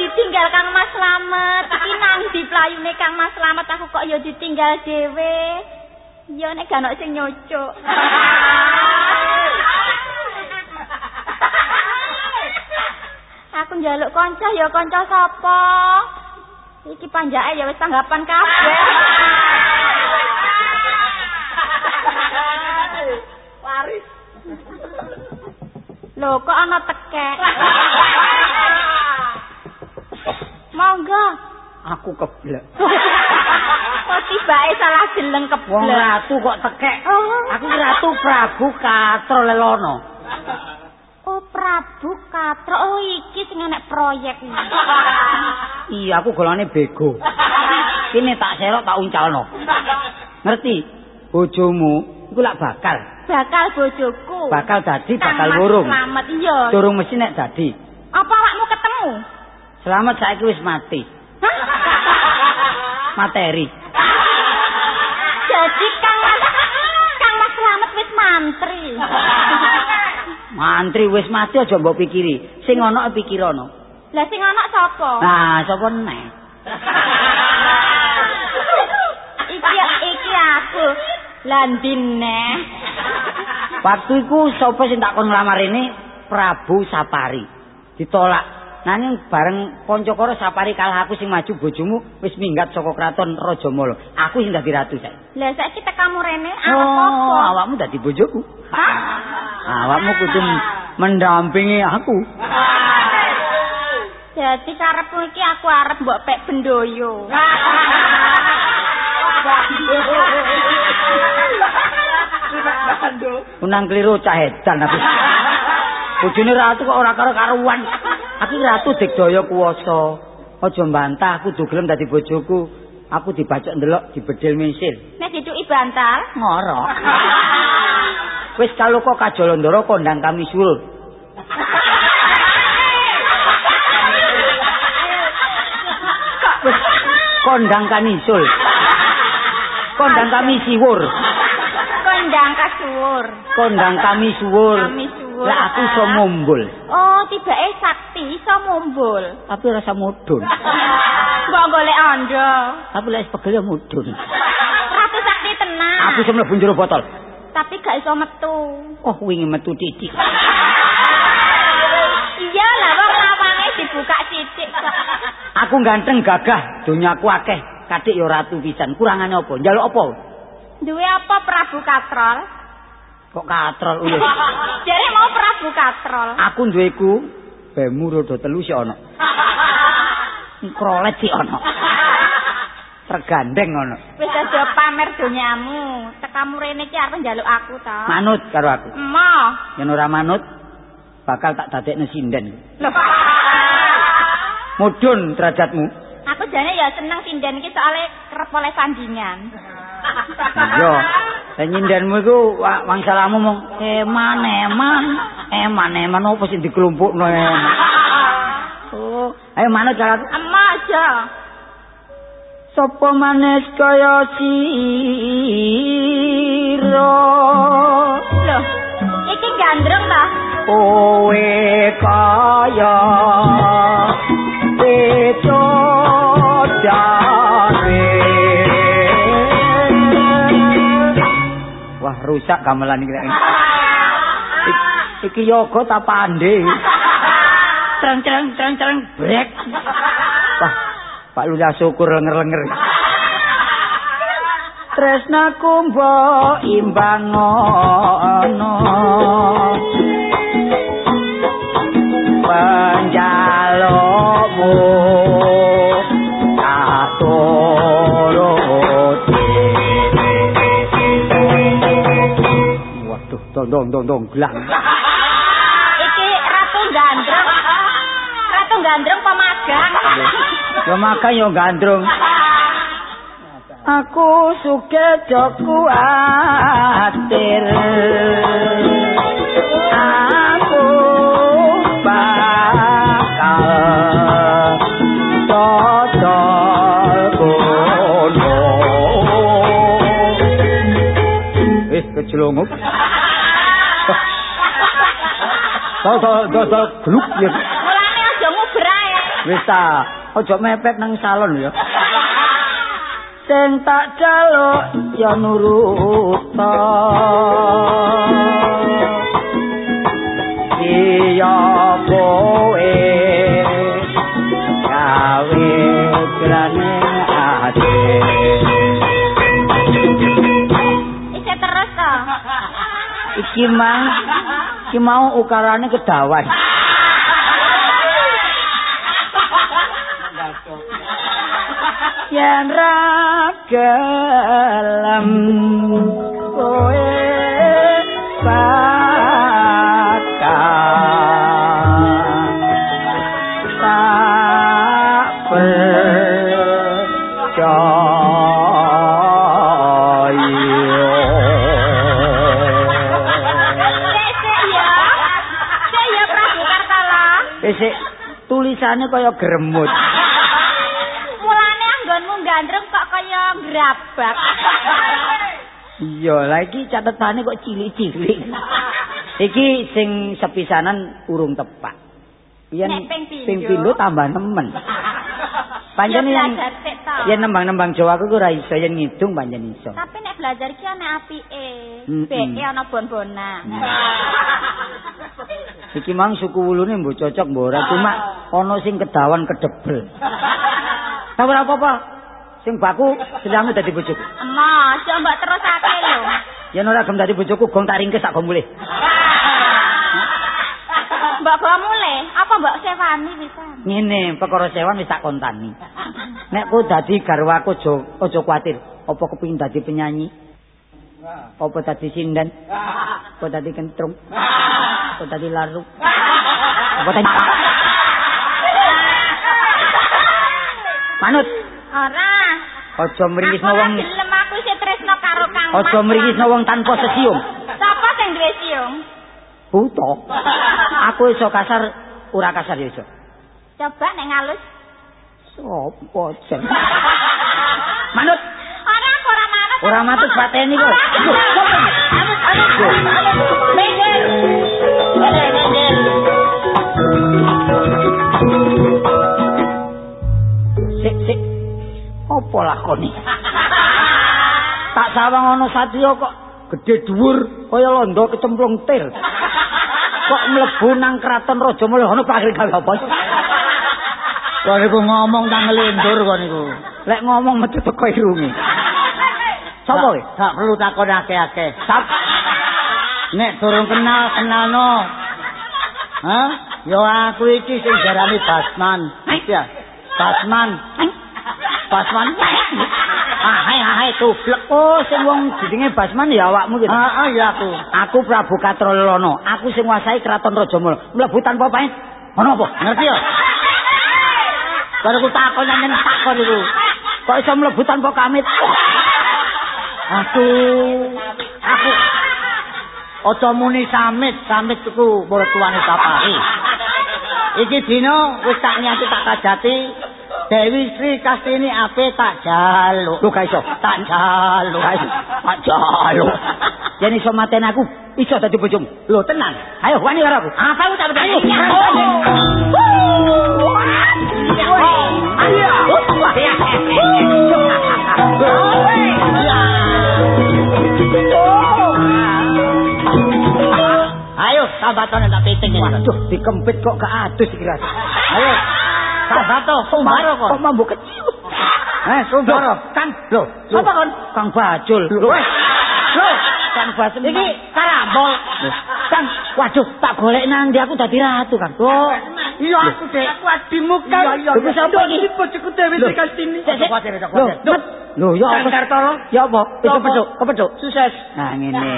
ditinggal Kang Mas Slamet. Iki nang di playune Kang Mas Slamet aku kok ya ditinggal dhewe. Ya nek gak ono sing nyocok. Aku njaluk kanca ya kanca sapa? Iki panjake ya wis tanggapan kabeh. Waris. Lho kok ana tekek. Monggo. Aku keblek. Kok tibake salah jeleng Wong keblek. ratu kok tekek. Aku ratu Prabu Katro Lelono. Oh Prabu Katro. Oh iki sing enek proyek iki. Iya, aku golane bego. Kene tak serok tak uncalno. Ngerti? Bojomu iku lak bakal. Bakal bojoku. Bakal dadi bakal wurung. Slamet iya. Durung mesti nek dadi. Apa awakmu ketemu? Selamat saiki wis mati. Materi. Jadi Kang Mas Kang Mas Slamet wis mantri. Mantri wis mati aja mbok pikiri. Sing ana pikirana. Lah sing ana sapa? Nah, sapa neh? iki iki aku. Landine. Waktu iku sapa sing tak kon nglamar ini Prabu Sapari. Ditolak. Nanging bareng Pancakara Sapari kalah aku sing maju bojomu wis minggat saka kraton Rajamala. Aku sing dadi ratu saiki. Lah saiki tekamu rene arep Oh, apa? awakmu dadi bojoku. Hah? Awakmu kudu mendampingi aku. Jadi karepmu iki aku arep mbok pek bendoyo. Unang kliru cah edan aku. Bojone ratu kok ora karo karuan. Aku ratu digdaya kuwasa. Aja mbantah aku gelem dadi bojoku. Aku dibacok ndelok dibedil misil. Nek dicuki bantal, Ngorok. Wis kaloka Kajalandara kondang kami. Wis kondang kami sul. Kondang kami siwur. kondang kasuwur. Kondang kami suwur. Kami suwur. Lah aku iso mumbul. Oh, tibake sakti iso mumbul. Tapi rasa mudun. Mbok golek anda. Tapi lek pegel mudun. Ratu sakti tenang. Aku iso mlebu jero botol. Tapi gak iso metu. Oh, wingi metu titik. Iya lah wong lawange dibuka kok. Aku ganteng gagah, donyaku akeh. Kadik ya ratu pisan. Kurangane apa? Njaluk apa? Duwe apa Prabu Katrol? Kok katrol ulih. Jare mau Prabu Katrol. Aku duweku bemu rodo telu sik ana. Krolet sik ana. regandeng ngono. Wis dadi pamer donyamu. Tekamu rene iki arep njaluk aku ta. Manut karo aku. Emoh. Yen ora manut bakal tak dadekne sinden. Loh. Mudun derajatmu. Aku jane ya seneng sinden iki soalnya kerep oleh sandingan. Yo. Lah nyindenmu iku wangsalamu mong eman eman eman eman opo sing dikelumpukno eman. Oh, ayo manut aku. Emoh aja. Sopo manis kaya sira Loh, iki gandrung ta? kowe kaya pecodare rusak gamelan iki Iki yoga ta pande? Treng treng treng treng brek. Wah Pak Lurah syukur lenger-lenger. Tresnaku mbok imbang ana panjalukmu aturuti dong dong dong glang Iki ratu gandrung. Ratu gandrung pemagang. Maka yo gandrung Aku suke joku atir Dodol dodol gluk ya Mulane aja nguber ae. Wis ta, aja mepet nang salon ya. Sing tak jaluk ya nurut. Iya kowe gawe klane ati. Isih terus to. Iki mang iki mau ukarane kedawan. yen ra gelem tulisane kaya gremut. Mulane anggonmu gandrung kok kaya grabak. Iya, iki catetane kok cilik-cilik. iki sing sepisanan urung tepak. Yen ping pindho. tambah nemen. Pancen Ya yen yen nembang-nembang Jawa ku ora iso yen ngidung pancen iso. Tapi nek belajar ki ana apike. Beke ana bon-bonan. Iki mang suku wulune mbok cocok mbok ora cuma ana sing kedawan kedebel. Tapi ora apa-apa. Sing baku sedang dadi bojoku. Ema, aja mbak terusake lho. Yen ora gelem dadi bojoku gong tak ringkes tak gong mulih. Mbak bawa mulai, apa mbak sewani bisa? Ngene, perkara sewan wis tak kontani. Nek ku dadi garwaku aja aja kuwatir. Apa kepengin dadi penyanyi? Apa dadi sinden? Apa dadi kentrung? Apa dadi laru? Apa dadi Manut, Ora. aja Aku ora wong gelem aku sih tresno karo Kang aja Mas. mringisno wong tanpa sesium. Sapa sing duwe siung? Buta. Aku iso kasar, ora kasar ya iso. Coba nek ngalus. Sopo jen? Manut, aku ora matut pateni kok. Minggir minggir. Sik sik. Apa lakone? Tak sawang ana satriya kok gedhe dhuwur kaya londo kecemplung til. Kok mlebu nang kraton raja mulih ana pakir gawe apa? Kok niku ngomong nang ngelindur kok niku. Lek ngomong metu teko irunge. Sapa kowe? Tak perlu takon akeh-akeh. Nek durung kenal kenalno. Hah? Yo aku iki sing jarane Basman. Ya. Basman. Basman. Ah, hai hai tublek. Oh, sing wong jenenge Basman ya awakmu gitu. Ah, ah ya aku. Aku Prabu Katrolono. Aku sing nguasai keraton Rajamala. Mlebu tanpa pamit. Ono apa? Ngerti ya? Baru ku takon nyen takon iku. Kok iso mlebu tanpa kamit? Aduh. Aku Aja muni samit, samit iku mertuane Sapari. Iki dina wis tak nyati tak kajati Dewi Sri Kastini ape tak jaluk. Lho gak iso. Tak jaluk. Tak jaluk. Yen iso mateni aku, iso dadi bojomu. Lho tenan. Ayo wani karo aku. Apa aku tak Ayo. Ayo, sabatone tak piting. Waduh, dikempit kok gak adus iki ras. Ayo. Sabato, sumbaro kok. Kok mambu kecil. Eh, sumbaro. Kang, lho, Sapa kon? Kang Bajul. Lho, eh. Lho, Kang Basem. iki karambol. Kang, waduh, tak golek nang ndi aku dadi ratu, Kang. Oh, Iya aku dek. Aku adimu kan. Iya, iya. Lho, sapa iki? bojoku Dewi Lho. Sri Kastini. Sik. Kuwatir, Lho. Mat. Lho, ya apa? Kang Kartolo. Ya apa? Wis Ya kepethuk, kepethuk. Sukses. Nah, ngene.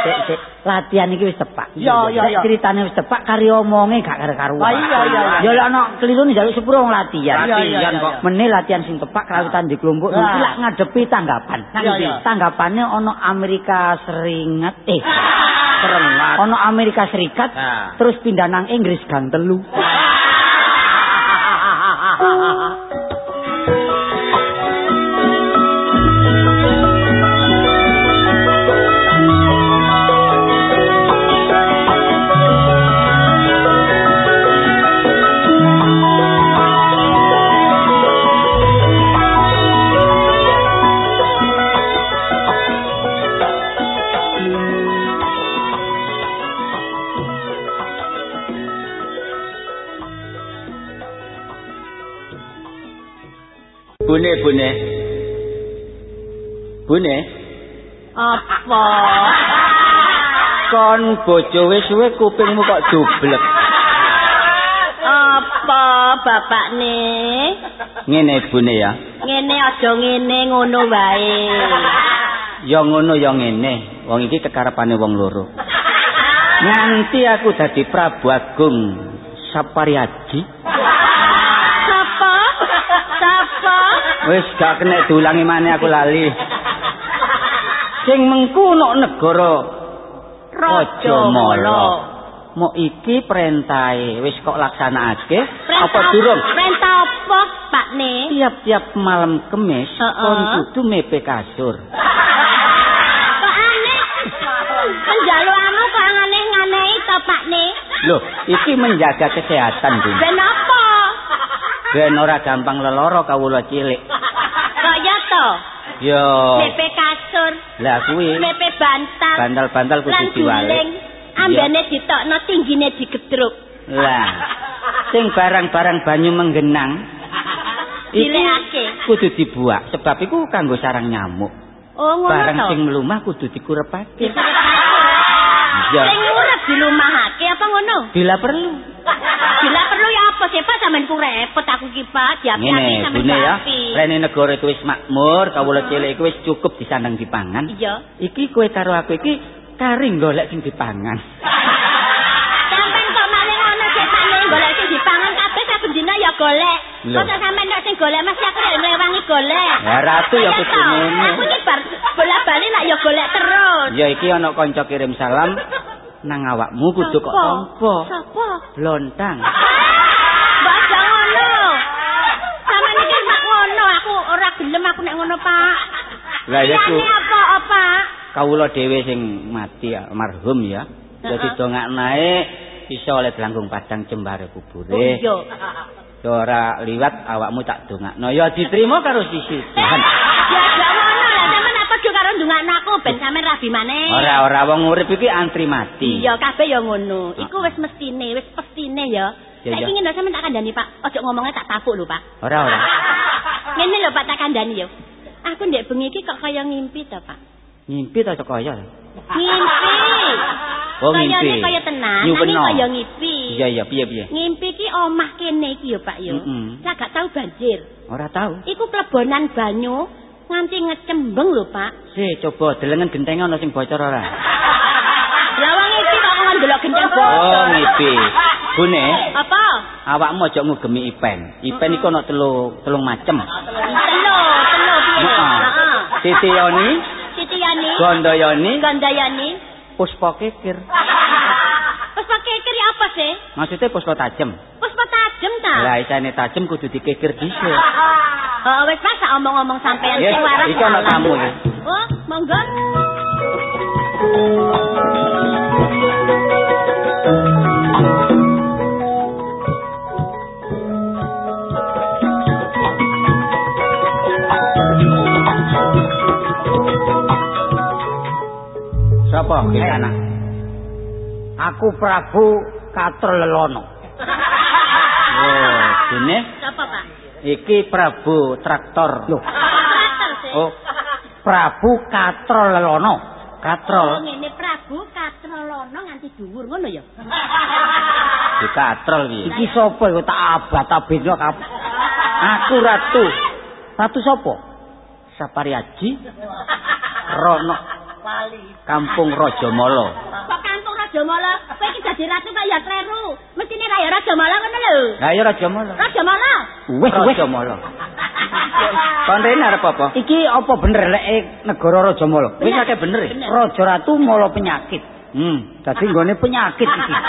Sik, sik. Latihan iki wis tepak. Iya, Nek iya. Ceritane wis tepak, kari omonge gak karo-karuan. Ah, iya, iya. Ya lek ana keliru njaluk sepuro wong latihan. Iya, kok. iya. Meneh latihan sing tepak kerawitan di kelompok Nah. iki lak ngadepi tanggapan. Tanggapane ana Amerika Serikat eh Serengat. ana Amerika Serikat Nah. terus pindah nang Inggris gang telu. Bojo wis suwe kupingmu kok jublek. Apa bapakne? Ngene bune ya. Ngene aja ngene ngono wae. Ya ngono ya ngene. Wong iki kekarepane wong loro. Nganti aku dadi Prabu Agung Sapariaji, Sapa? Sapa? wis gak kena diulangi maneh aku lali. Sing mengku nok negara Raja Mala. Mau iki perintahe wis kok laksanakake apa durung? Perintah apa, Pakne? Tiap-tiap malam kemis Heeh. kon kudu mepe kasur. Kok aneh? Penjaluanmu kok aneh-aneh to, Pakne? Loh, iki menjaga kesehatan, Bu. Ben apa? Ben ora gampang leloro kawula cilik. Kok ya to? Yo. Mepe kasur, Lah kuwi mepe bantal, bantal-bantal kudu guling. Ambene ditokno tinggine digedruk. Lah, sing barang-barang banyu menggenang iki Dilekake. kudu dibuak sebab iku kanggo sarang nyamuk. Oh, ngono Barang sing mlumah kudu dikurepake. Sing Iya. urip dilumahake apa ngono? Bila perlu. Bila perlu apa sih Pak sampean ku repot aku ki Pak diapi-api sampean ya. Rene negara itu wis makmur, kawula cilik iku wis cukup disandang dipangan. Iya. Iki kowe karo aku iki kari golek sing dipangan. Sampeyan kok maling ngono sih Pak nek golek sing dipangan kabeh saben dina ya golek. Kok sampeyan nek sing golek mesti aku ya ngrewangi golek. Ya ratu ya kudu ngene. Aku iki bar bola-bali nak ya golek terus. Ya iki ana kanca kirim salam nang awakmu kudu kok tampa. Sapa? Lontang. Aja ngono. Sampeyan iki mak ngono, aku ora gelem aku nek ngono, Pak. Lah ya ku apa, apa? kawula dhewe sing mati almarhum ya. Dadi Heeh. dongaknae iso oleh langkung padang jembare kubure. Oh iya. Ya ora liwat awakmu tak dongakno. Ya diterima karo sisi Tuhan. Ya aja ngono lah, sampeyan apa do karo ndungakno aku ben sampeyan rabi maneh. Ora ora wong urip iki antri mati. Iya, kabeh ya ngono. Iku wis mestine, wis pestine ya. Ya, Saiki ya. ngene sampeyan tak kandhani, Pak. Ojo ngomongnya tak tapuk lho, Pak. Ora ora. Ngene lho, Pak, tak kandhani ya. Aku ndek bengi iki kok kaya ngimpi to, Pak. Ngimpi ta kaya. Ngimpi. Oh, ngimpi. kaya tenan, Nyuweno. nanging kaya ngimpi. Iya iya piye piye. Ngimpi ki omah kene iki ya Pak ya. Mm Lah gak tau banjir. Ora tahu. Iku plebonan banyu nganti ngecembeng lho Pak. Si, coba delengen gentenge ana sing bocor ora? Lah iki kok ndelok genteng Oh, bocor. ngipi. Bune, Apa? awakmu aja ngugemi Ipen. Ipen iku ana telu telung macem. Telo, telo piye? Heeh. Heeh. Siti Yoni, Siti Yani, Gondayani, Gandayani. Puspa Kekir. Wes pakai kiri apa sih? Maksudnya puspa tajem. Wes tajem ta? Lah isane tajem kudu dikekir dhisik. Oh, wes masa omong-omong sampean sing waras. iki ana tamu iki. Oh, monggo. Sapa iki anak? Aku Prabu Katro Lelono. Oh, dene Siapa, Pak? iki Prabu Traktor. Loh. Oh, Prabu. Oh, katrol. ngene Prabu Katrolono nganti dhuwur ngono ya. Di katrol iki. Iki sapa iku tak abad-abedno kabeh. Aku ratu Ratu sapa? Sapari Haji Rono Kampung Rajamala. Kok kampung Rajamala, kowe iki dadi ratu kok ya kleru. Mestine ra ya Rajamala ngono lho. Lah ya Rajamala. Rajamala. Wis wis. Rajamala. Kon rene arep apa? Iki apa bener lek eh, negara Raja Mala? Wis akeh bener. Raja Ratu mala penyakit. Hmm, Dadi nggone penyakit iki.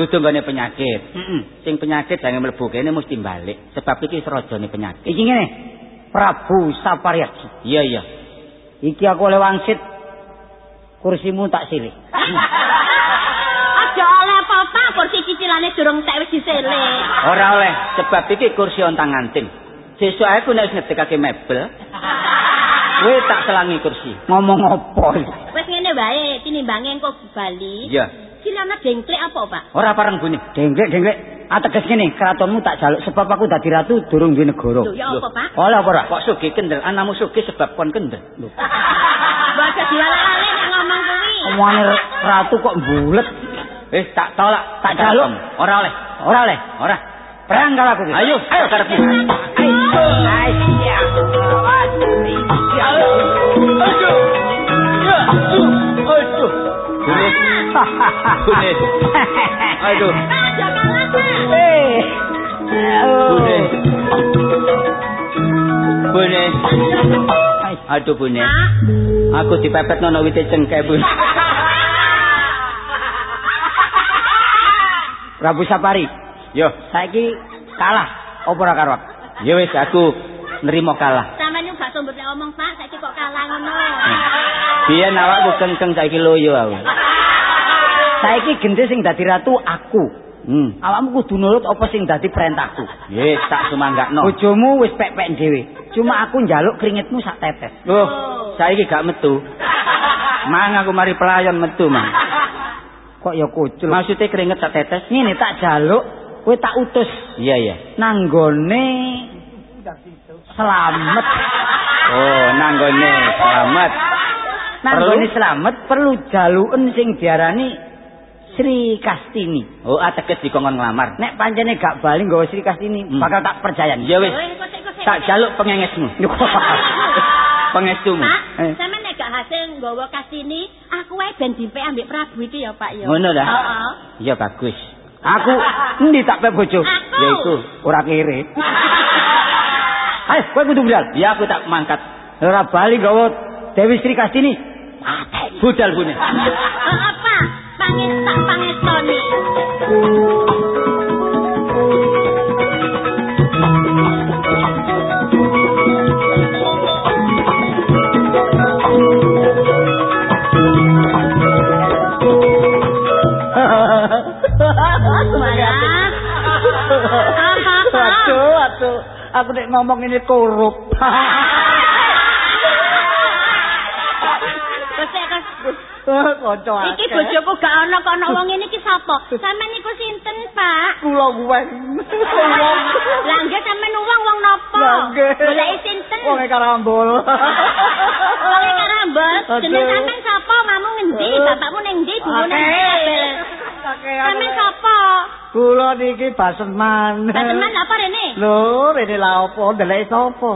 dudu nggone penyakit. Heeh. Sing penyakit jangan mlebu kene mesti balik sebab iki serajane penyakit. Iki ngene. Prabu Sapariaji. Iya iya. Iki aku oleh wangsit. Kursimu tak silih. Cicilane durung tak wis disele. Ora oleh sebab iki kursi ontang anting. Sesuk aku nek wis ngedekake mebel, kowe tak selangi kursi. Ngomong apa iki? Wis ngene wae, tinimbange engko Bali. Iya. Silana dengklek apa, Pak? Ora pareng bune. Denglek denglek. Ateges ngene, keratonmu tak jaluk sebab aku dadi ratu durung duwe negara. Lho, ya apa, Pak? Oleh apa ora? Kok sugih kendel? Anakmu sugih sebab kon kendel. Mbok aja diwalali nek ngomong kuwi. Omongane ratu kok bulet. Eh, tak tolak, Tak jaluk. Ora oleh. Ora oleh. Ora. Perang kalau aku. Ayo, ayo karepmu. Ayo. Ayo. Aduh. Kalah, Pak. Eh. Bune. Bune. Aduh, Bune. Aku dipepet nono wite cengkeh, Bune. Prabu Sapari, Yo, saiki kalah apa ora karo aku? ya wis aku nerima kalah. Sampeyan yo gak sombet omong, Pak, saiki kok kalah ngono. Biyen awakku kengkeng saiki loyo aku. Saiki genti sing dadi ratu aku. Hmm. Awakmu kudu nurut apa sing dadi perintahku. Wis tak sumanggakno. Bojomu wis pek-pek dhewe. Cuma aku njaluk keringetmu sak tetes. Loh, saiki gak metu. Mang aku mari pelayan metu, Mang. Kok ya kucul. Maksudnya keringet sak tetes? Ngene tak jaluk, kowe tak utus Iya, iya. nanggone selamat. Oh, nanggone selamat. Nanggone selamat perlu jaluken sing diarani Sri Kastini. Oh, ateges dikongkon nglamar. Nek pancene gak bali nggawa Sri Kastini, Hmm. bakal tak percayani. Ya wis, tak jaluk pengengesmu. Pengestumu. Pak, Eh. Gak hasil nggawa kasini, aku wae ben dipek ambek Prabu iki ya, Pak ya. Ngono dah. Heeh. Iya bagus. Aku endi tak pek bojo? Ya iku. Ora kere. Ayo, kowe kudu budal. Ya aku tak mangkat. Ora bali nggawa Dewi Sri Kastini. Budal bune. Pangin tak pangestoni. Aku nek ngomong ini korup. Nek Kanca Iki bojoku gak ana kok ana wong ngene iki sapa? Sampeyan niku sinten, Pak? kula kuwen. Lah nggih sampeyan uwang wong napa? Goleki sinten? Wong karambol. Wong karambol. Jeneng Aduh. sampeyan sapa? Mamu ngendi? Eh. Bapakmu ning ndi? Ibumu ning ndi? Kakean. Sampeyan sapa? Kula niki baseman. Baseman apa rene? Lho, rene la opo? Ndelek sapa?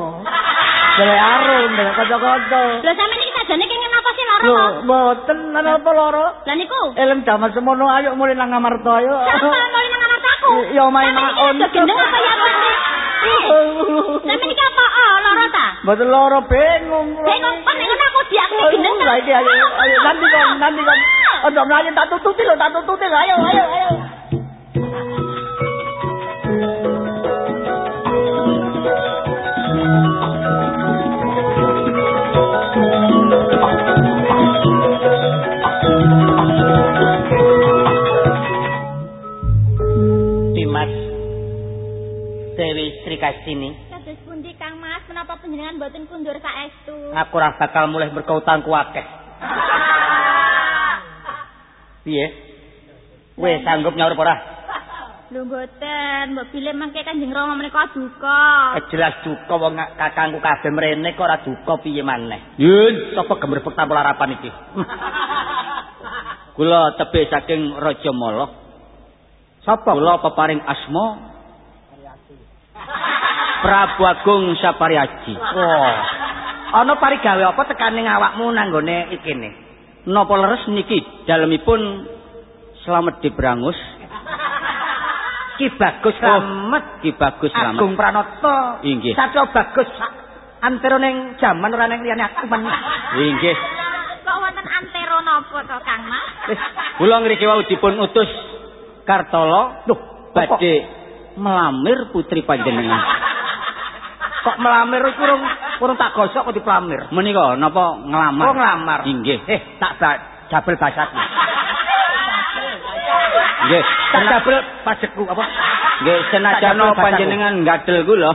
Ndelek arung, ndelek kanca-kanca. Lho sampe niki sajane kenging napa sih lara Lho, kok? mboten ana apa lara? Lah niku. Elem jaman semono ayo mulai nang ngamarta ayo. Sapa mulai nang kamar aku? Ya main maun. Gendeng apa ya apa sih? Sampe niki apa? Oh, lara ta? Mboten lara bingung. Bingung nek ngono aku diakne gendeng ta? Lah iki ayo ayo nanti kon nanti kon. Ojo mlayu tak tututi lho, tak tututi lho. Ayo ayo ayo. Ora bakal mulai berkautangku akeh. Piye? Wis sanggup nyaur ora? Lho mboten, mbok bile mangke Kanjeng Rama menika duka. Eh, jelas duka wong kakangku kabeh mrene kok ora duka piye maneh? Yun. Sapa gemrebek tampil harapan iki? Kula tebih saking Raja Mala. sapa? Kula peparing asma. Prabu Agung Sapariaji. oh ana parigawe apa tekaning awakmu nanggone ikene Napa leres niki dalemipun Slamet Dibrangus. Ki Bagus Slamet Ki Bagus Slamet. Agung Pranoto Inggih. Satya Bagus antara ning jaman ora ning liyane aku men Inggih. Kok wonten antero napa to Kang Mas? Kula ngriki wau dipun utus Kartolo Loh, badhe melamir putri panjenengan. kok melamir iku urung urung tak gosok kok dipelamir Menika napa ngelamar? Oh ngelamar. Inggih. Eh, tak jabel basaku. Nggih. Tak jabel pajakku apa? Nggih senajan panjenengan gadel kula.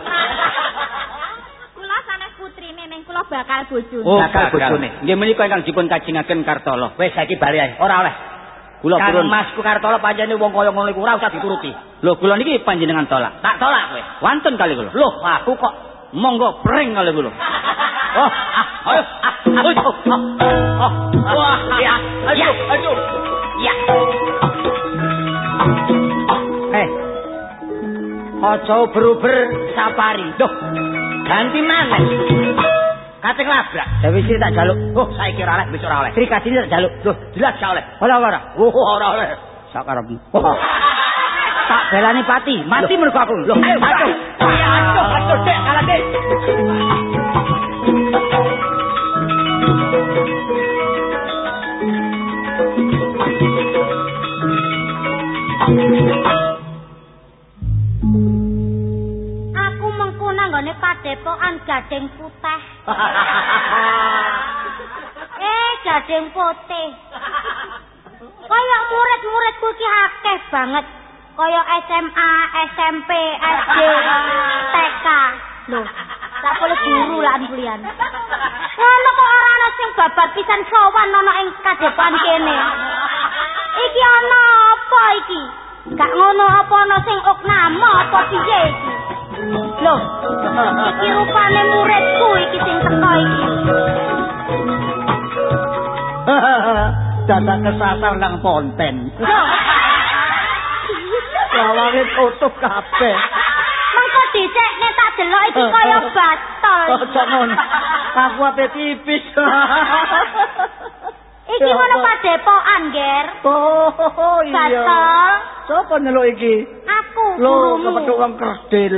Kula sanes putrine ning kula bakal bojone. Oh, Bakal bojone. Nggih menika ingkang dipun kajengaken Kartolo. Wis saiki bali ae. Ora oleh. Kula Kang purun. Masku Kartolo pancene wong kaya ngono iku ora usah dituruti. Lho kula niki panjenengan tolak. Tak tolak kowe. Wonten kali kula. Loh, aku kok Monggo pring kali kula. Oh, ayo, ah, ayo, wah, ya, ayo, ayo, ya. Eh, ojo beruber sapari, doh, ganti mana? Kate labrak, Dewi Sri tak jaluk. Oh, saya kira oleh, bisa ora oleh. Sri kasih tak jaluk. Duh, jelas gak oleh. Ora ora. Oh, ora oleh. Sakarepmu. Tak belani pati, mati mergo aku. Loh. Ayo, Eh, gading putih. Kaya murid-muridku iki akeh banget. Kaya SMA, SMP, SD, TK. Loh, tak boleh guru lan kuliah. Ngono kok ora ana sing babat pisan sowan ana ing kadepan kene. Iki ana apa iki? Gak ngono apa ana sing uknama apa piye iki? Loh, iki rupane muridku iki sing teko iki. Dadak kesasar nang ponten. Lawange tutup kabeh. mengko dicekne tak delok iki kaya batol. Ojo ngono. Aku ape tipis. Iki ngono padepokan, Ger. Oh iya. Batol. Sopo nyeluk iki? Aku Lho, kepethuk wong kerdil.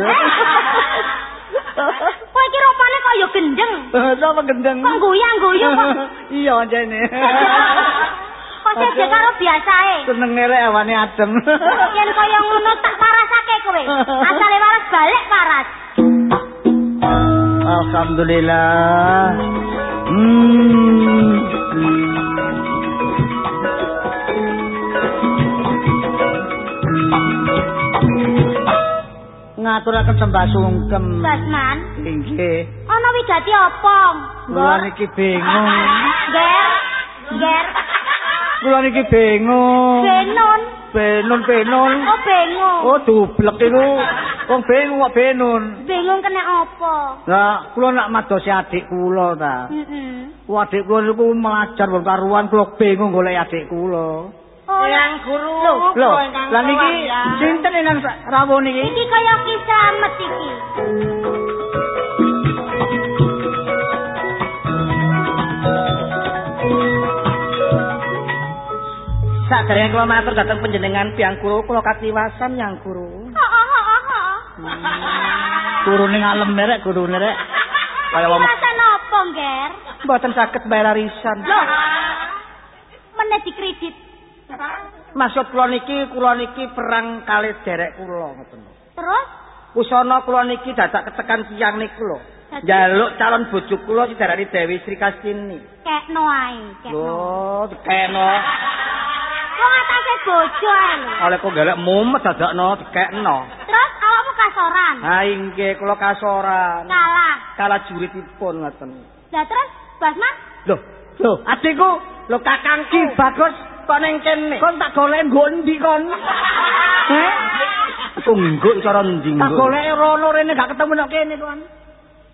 Kok iki rupane kaya Sopo gendeng? Kok guyang-guyung kok. Iya jane. Kok seje karo biasae. Seneng ngerek awane adem. Yen kaya ngono tak parasake kowe. Asale waras balik paras. Alhamdulillah. Hmm. Ngaturaken sembah sungkem. Basman, Inggih. ana wigati apa? Kula niki bingung. Ger. Ger. Kula niki bingung. Benon. Benun benun. Oh, bingung. Oh, dublek iku. Wong bingung kok benun. Bingung kena apa? Lah, kula nak madosi adik kula ta. Heeh. Ku adik kula niku melajar wong karuan kula bingung golek adik kula. Oh, Yang guru. Lho, lah niki sinten ingkang rawuh niki? Iki kaya kisah met iki. Sadurunge kula matur dhateng panjenengan Piang Guru, kula katiwasan Yang Guru. Heeh. Gurune ngalem merek gurune rek. Kaya wong Rasa napa, Nger? mboten saged bayar arisan. Loh. Meneh dikredit. Maksud kula niki, kula niki perang kalih derek kula ngoten. Terus Pusana kula niki dadak ketekan tiyang niku lho. Dadi? Njaluk calon bojo kula didarani Dewi Sri Kastini. kekno ae, kekno. Lho, dikeno. Wong atase bojo ae lho. Oleh kok galak mumet dadakno dikekno. Terus awakmu kasoran. Ha inggih kula kasoran. Kalah. Kala juritipun ngoten. Lah terus Basman Lho, lho, adikku, lho kakangku. Bagus kok ning kene. Kon tak golek nggo endi kon? Heh? Aku nggo cara ndi Tak golek rono rene gak ketemu nek kene kon.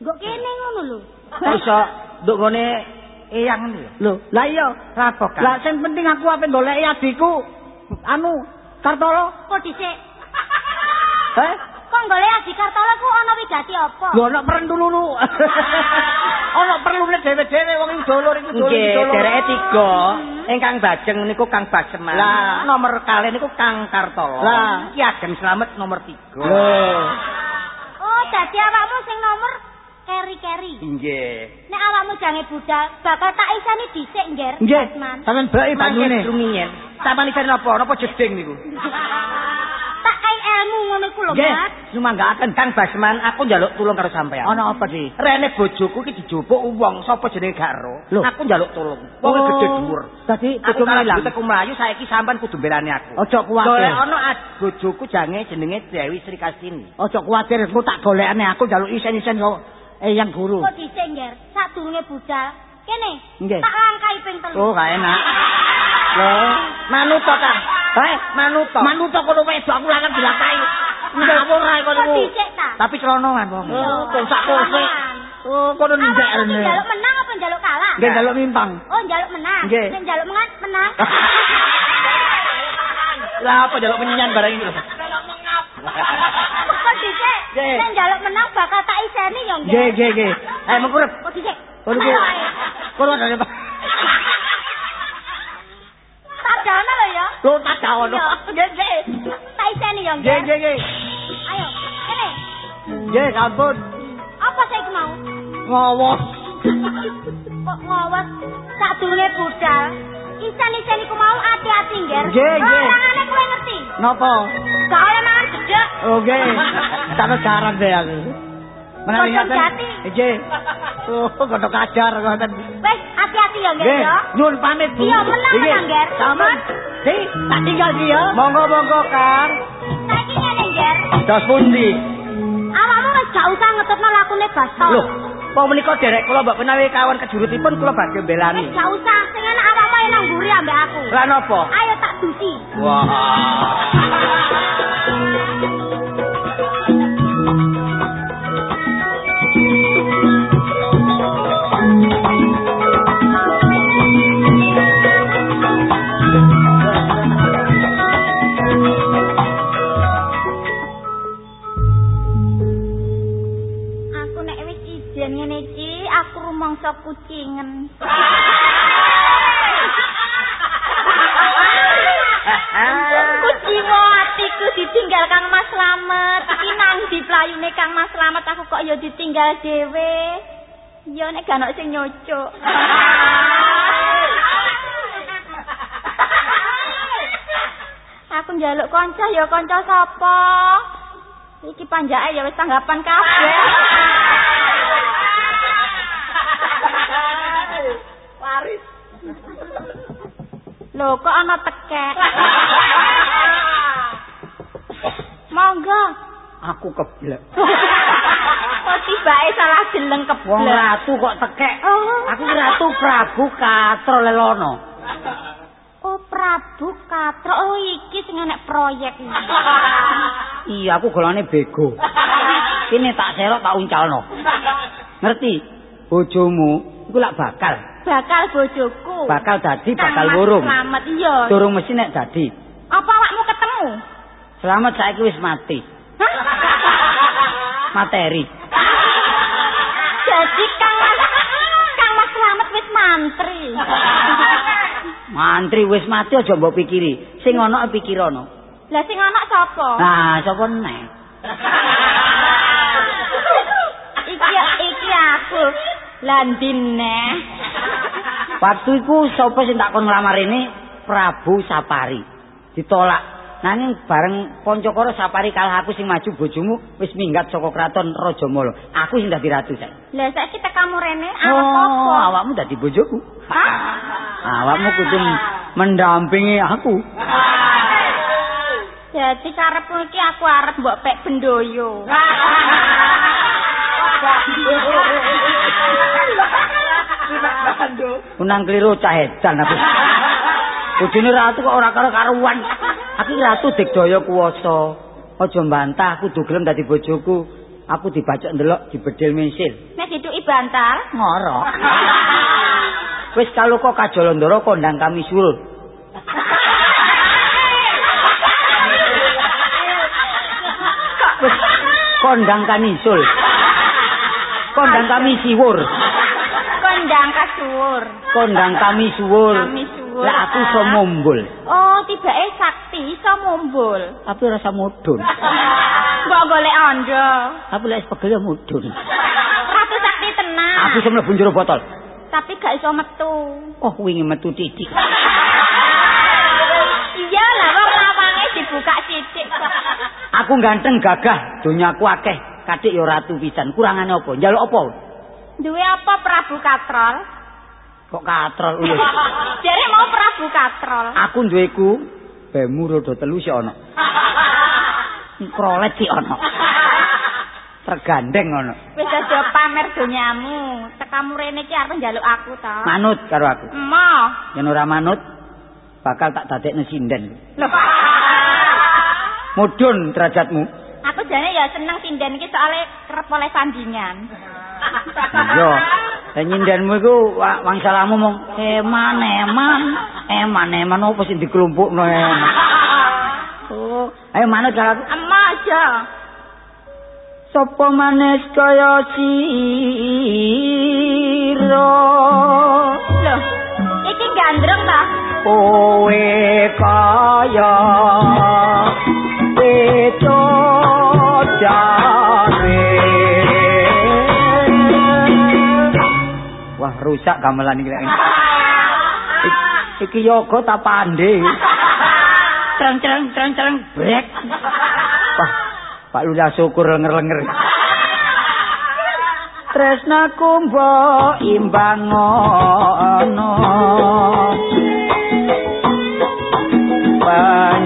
Nggo kene ngono lho. Iso nduk ngene eyang lho. Lho, lah iya. Rapo kan? Lah sing penting aku ape goleki adikku. Anu, Kartolo. Kok dhisik Heh? Kok golek Adi Kartolo ku ana wigati apa? Lho ana perlu lulu. Ana perlune dhewe-dhewe wong iki dolur iku dolur. Nggih, dereke tiga. Ingkang bajeng niku Kang Baseman. Lah. nomor kalih niku Kang Kartolo. Lah. Ki Ageng Slamet nomor 3. Lho. Oh, dadi awakmu sing nomor keri-keri. Nggih. Nek awakmu jange budal, bakal tak isani dhisik, Nger. Nggih, beki banyune. Mangke rumiyin. Sampeyan isine napa? Napa jeding niku? Tak kai ilmu ngono iku lho, Nggih, Mas. Sumanggaken Kang Basman, aku njaluk tulung karo sampean. Ana apa sih? Rene bojoku iki dijupuk wong sapa jenenge Garo. Lho. Aku njaluk tulung. Wong Oh. gedhe dhuwur. Dadi Aku bojomu kalau ilang. teku mlayu saiki sampean kudu mbelani aku. Ojo kuwatir. Golek ana bojoku jange jenenge Dewi Sri Kastini. Ojo kuwatir, aku tak golekane aku njaluk isen-isen kok eh yang guru. Kok dhisik, Nger? Sadurunge budal. Kene. Nggih. Tak langkai ping telu. Oh, gak enak. Loh, manuto Kang. Heh, Manuto. manut kok kono wedok aku lanang dilakai. Ngawur ae kono. Kok dhisik ta? Tapi celonongan wong. Oh, sak kosek. Oh, kono ndek rene. iki njaluk menang apa njaluk kalah? Nggih njaluk mimpang. Oh, njaluk menang. Nek njaluk menang, menang. Lah apa jaluk penyanyi barang ini lho. Kok dhisik? Nggih. Nek njaluk menang bakal tak iseni yo, Nger. Nggih, nggih, nggih. Ayo mengkurep. Kok dhisik? Kono Ayo, ku. ayo. Kono ada Pak. Tak jalan lho ya. Lho. Iya. Nggih, nggih. Tak iseni yo, Nggih, nggih, nggih. Ayo, kene. Nggih, sampun. Apa saiki mau? Ngowos. Kok ngawas sadurunge budal. Isen-isen iku mau hati-hati, Nger. Nggih, nggih. Kowe ngerti. Napa? Gak oleh mangan Oh, nggih. Tak garang deh aku. Menawi ngaten. Nggih. Oh, kodok ajar ngoten. Wes, hati-hati ya, Nger Nggih, ya. nyuwun pamit, Bu. Iya, menang, Nggih. Nger. Sampun. Si, tak tinggal ki ya. Monggo monggo Kang. Saiki ngene, Nger. Dos pundi? Awakmu wis gak usah ngetutno lakune Basto. Lho, apa menika derek kula mbok menawi kawan kejurutipun kula badhe mbelani. Wis gak usah, sing enak awakmu ae nang mburi ambek aku. Lah napa? Ayo tak dusi. Wah. Aku rumangsa kucingen. Kucingo atiku ditinggal Kang Mas Slamet. Iki nang di playune Kang Mas Slamet aku kok ya ditinggal dhewe. Ya nek gak ono sing nyocok. Aku njaluk kanca ya kanca sapa? Iki panjake ya wis tanggapan kabeh. Lho kok ana tekek. Monggo. Aku keblek. Kok tibake salah jeleng Wong keblek. ratu kok tekek. Oh. Aku ratu Prabu Katro Lelono. Oh Prabu Katro. Oh iki sing enek proyek. Iya, aku golane bego. Kene tak serok tak uncalno. Ngerti? Bojomu iku lak bakal bakal bojoku. Bakal dadi bakal wurung. Selamat iya. Durung mesti nek dadi. Apa awakmu ketemu? Selamat saiki wis mati. Materi. Jadi Kang Mas Kang Mas Selamat wis mantri. Mantri wis mati aja mbok pikiri. Sing ana pikirana. Lah sing ana sapa? Nah, sapa nek? iki iki aku. Landine. Waktu iku sapa sing tak kon nglamar ini Prabu Sapari. Ditolak. Nanging bareng Pancakara Sapari kalah aku sing maju bojomu wis minggat saka kraton Rajamala. Aku sing dadi ratu saiki. Lah saiki tekamu rene Oh, apa? awakmu dadi bojoku. Hah? Awakmu kudu mendampingi aku. Jadi karepmu iki aku arep mbok pek bendoyo. Unang kliru cah edan aku. Bojone ratu kok ora karo karuan. Aku ratu digdaya kuwasa. Aja mbantah aku kudu gelem dadi bojoku. Aku dibacok ndelok dibedil mesil. Nek dituki bantal, Ngorok. Wis kalau kok kajolandara kondang kami surut. Wis kondang kanisul. Kondang kami siwur. Kasuwur. Kondang kami suwur. Kami suwur. Lah aku iso mumbul. Oh, tibake sakti iso mumbul. Tapi rasa mudun. Mbok golek anda. Tapi lek pegel ya mudun. Ratu sakti tenang. Aku iso mlebu njero botol. Tapi gak iso metu. Oh, wingi metu titik. Iya lah, wong lawange dibuka sithik kok. Aku ganteng gagah, donyaku akeh. Kadik ya ratu pisan. Kurangane apa? Njaluk apa? Duwe apa Prabu Katrol? Kok katrol ulus. Jare mau Prabu Katrol. Aku duweku bemu rodo telu sik ana. Krolet sik ana. Tergandeng ana. Wis aja pamer donyamu. Tekamu rene iki arep njaluk aku ta. Manut karo aku. Emoh. Yen ora manut bakal tak dadekne sinden. Mudun derajatmu. Aku jane ya seneng sinden iki soalnya kerep oleh sandingan. Iya. Lah nyindenmu iku wa- wangsalamu mong eman eman eman eman opo sing dikelompokno eman. Oh, ayo manut karo aku. Emoh aja. Sopo manis kaya sira Loh, iki gandrung ta? kowe kaya pecodare rusak gamelan iki Iki yoga ta pande. Treng treng treng treng brek. Wah, Pak Lula syukur lenger-lenger. Tresnaku mbok imbang ana. Panjalukmu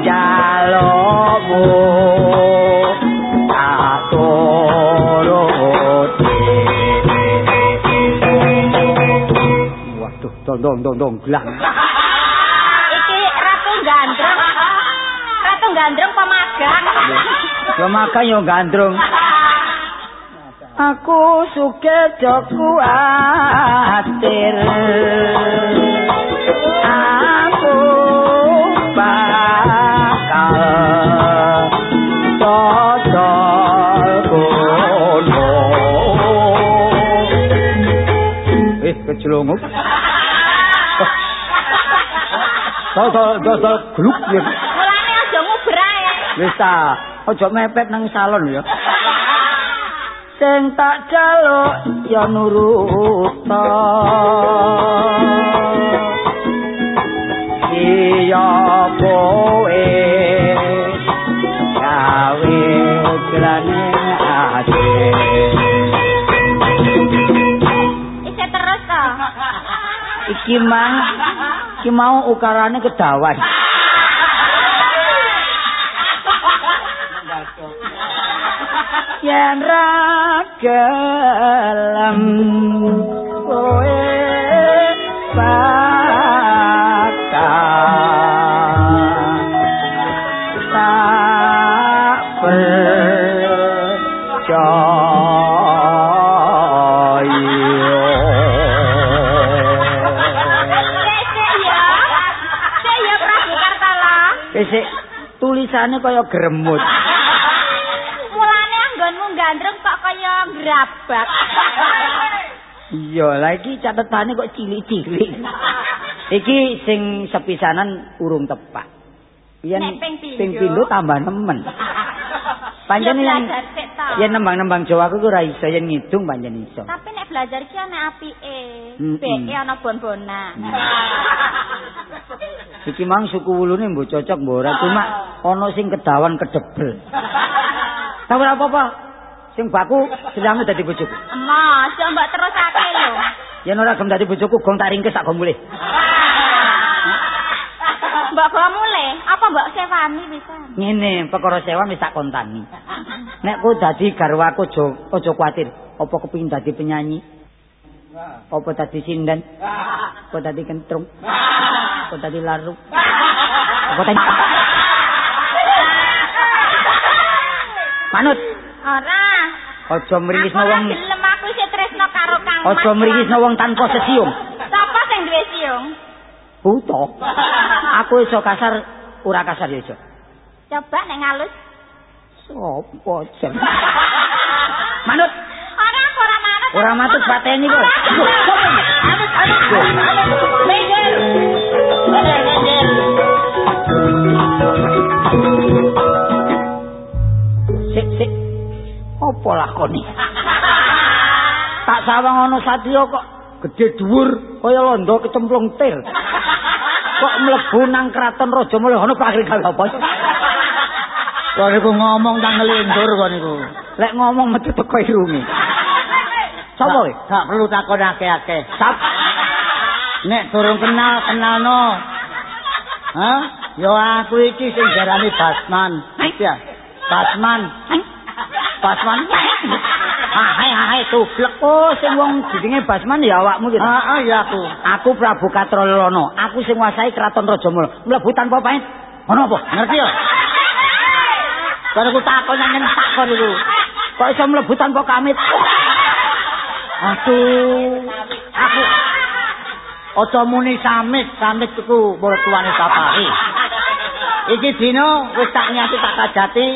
dong dong dong glang. Iki ratu gandrung. Ratu gandrung pemagang. Yo makan yo gandrung. Aku suke joku atir. Dodol, dodol, gluk ya. Mulane aja nguber ae. Wis ta, aja mepet nang salon ya. Sing tak jaluk ya nurut. Iya kowe gawe klane ati. Isih terus to. Iki mang iki mau ukarane kedawan. yen ra gelem kowe tulisane kaya gremut. Mulane anggonmu gandreng kok kaya grabak. Iya, lah iki catetane kok cilik-cilik. iki sing sepisanan urung tepak. Yen ping pindho tambah nemen. Pancen yang yen nembang-nembang Jawa ku ora iso yen ngidung pancen iso. Tapi nek belajar ki ana apike. Beke ana bon-bonan. Iki mang suku wulune mbok cocok mbok ora cuma ana sing kedawan kedebel. Ora apa-apa. Sing baku sedang dadi bojoku. Mas, yo mbok terusake lho. Yen ora gem dadi bojoku gong tak ringkes tak gom mulih. Mbak bawa mulai, apa mbak sewani bisa? Ngene, perkara sewa wis tak kontani. Nek ku dadi garwaku aja aja kuwatir. Apa kepengin dadi penyanyi? Apa dadi sinden? Apa dadi kentrung? Apa dadi laru? Apa dadi Manut. Ora. Aja mringisno wong. Gelem aku isih tresno karo Kang. Aja mringisno wong tanpa sesiung. Sapa sing duwe siung? Buta. Aku iso kasar, ora kasar ya iso. Coba nek ngalus. Sopo jen? Manut. Ora ora manut. Ora matut pateni kok. Manut manut. Minggir. Minggir. Sik sik. Apa lakoni? tak sawang ana satya kok gedhe dhuwur kaya londo kecemplung tir. Kok mlebu nang kraton Raja Mulya ana pakrih gawe apa? Kok niku ngomong nang ngelindur kok niku. Lek ngomong metu teko irunge. Sopo kowe? Gak perlu takon akeh-akeh. Sap. Nek durung kenal kenalno. Hah? Yo aku iki sing jarane Basman. Ya. Basman. Basman. Ah, hai hai tublek oh sing wong jenenge Basman ya awakmu gitu. Heeh ya aku. Aku Prabu Katrolono. Aku sing nguasai kraton Rajamala. Mlebu tanpa pamit. Ono apa? Ngerti ya? Karo aku takon nang takon iku. Kok iso mlebu tanpa pamit? Aduh. Aku Aja muni samit, samit iku mertuane Sapari. Iki dina wis tak nyati tak kajati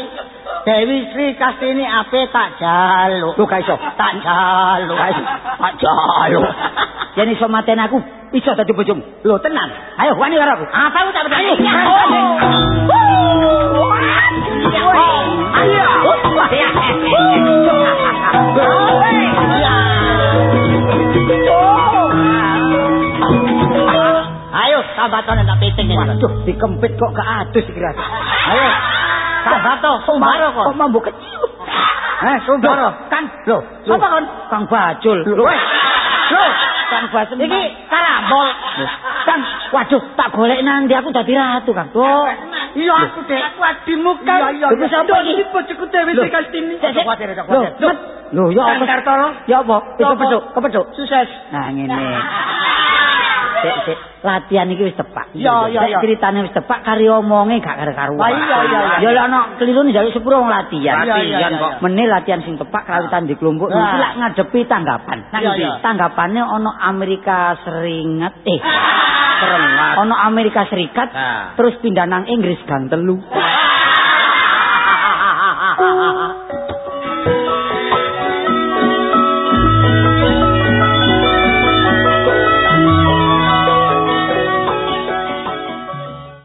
Dewi Sri Kastini ape tak jaluk. Lho gak iso. Tak jaluk. Tak jaluk. Yen iso mateni aku, iso dadi bojomu. Lho tenan. Ayo wani karo aku. Apa aku tak betani? Ayo, sabatone tak piting ini. Waduh, dikempit kok gak adus iki ras. Sabato, sumbaro kok. Kok mambu kecil. Eh, sumbaro. Kang, lho, Sapa kon? Kang Bajul. Lho. Lho, Kang Bajul. iki karambol. Kang, waduh, tak golek nang ndi aku dadi ratu, Kang. Oh, iya aku dek. Aku adimu kan. Iya, iya. Iku sapa iki? bojoku Dewi Sri Kastini. Cek, cek. Lho, kuatir. met. Lho, ya apa? Ya apa? Kepethuk, kepethuk. Sukses. Nah, ngene. dek dek latihan iki wis tepak. Yo yo yo. Critane wis tepak kari omonge gak karo-karuan. Lah iya iya. Yo lek ana keliru njaluk sepuro wong latihan. Latihan kok mene latihan sing tepak kelautan di kelompok iki lak ngadepi tanggapan. Nang tanggapane ana Amerika seringet eh. Ono Amerika Serikat eh, ah. terus pindah nang Inggris gang telu. Ah. Uh.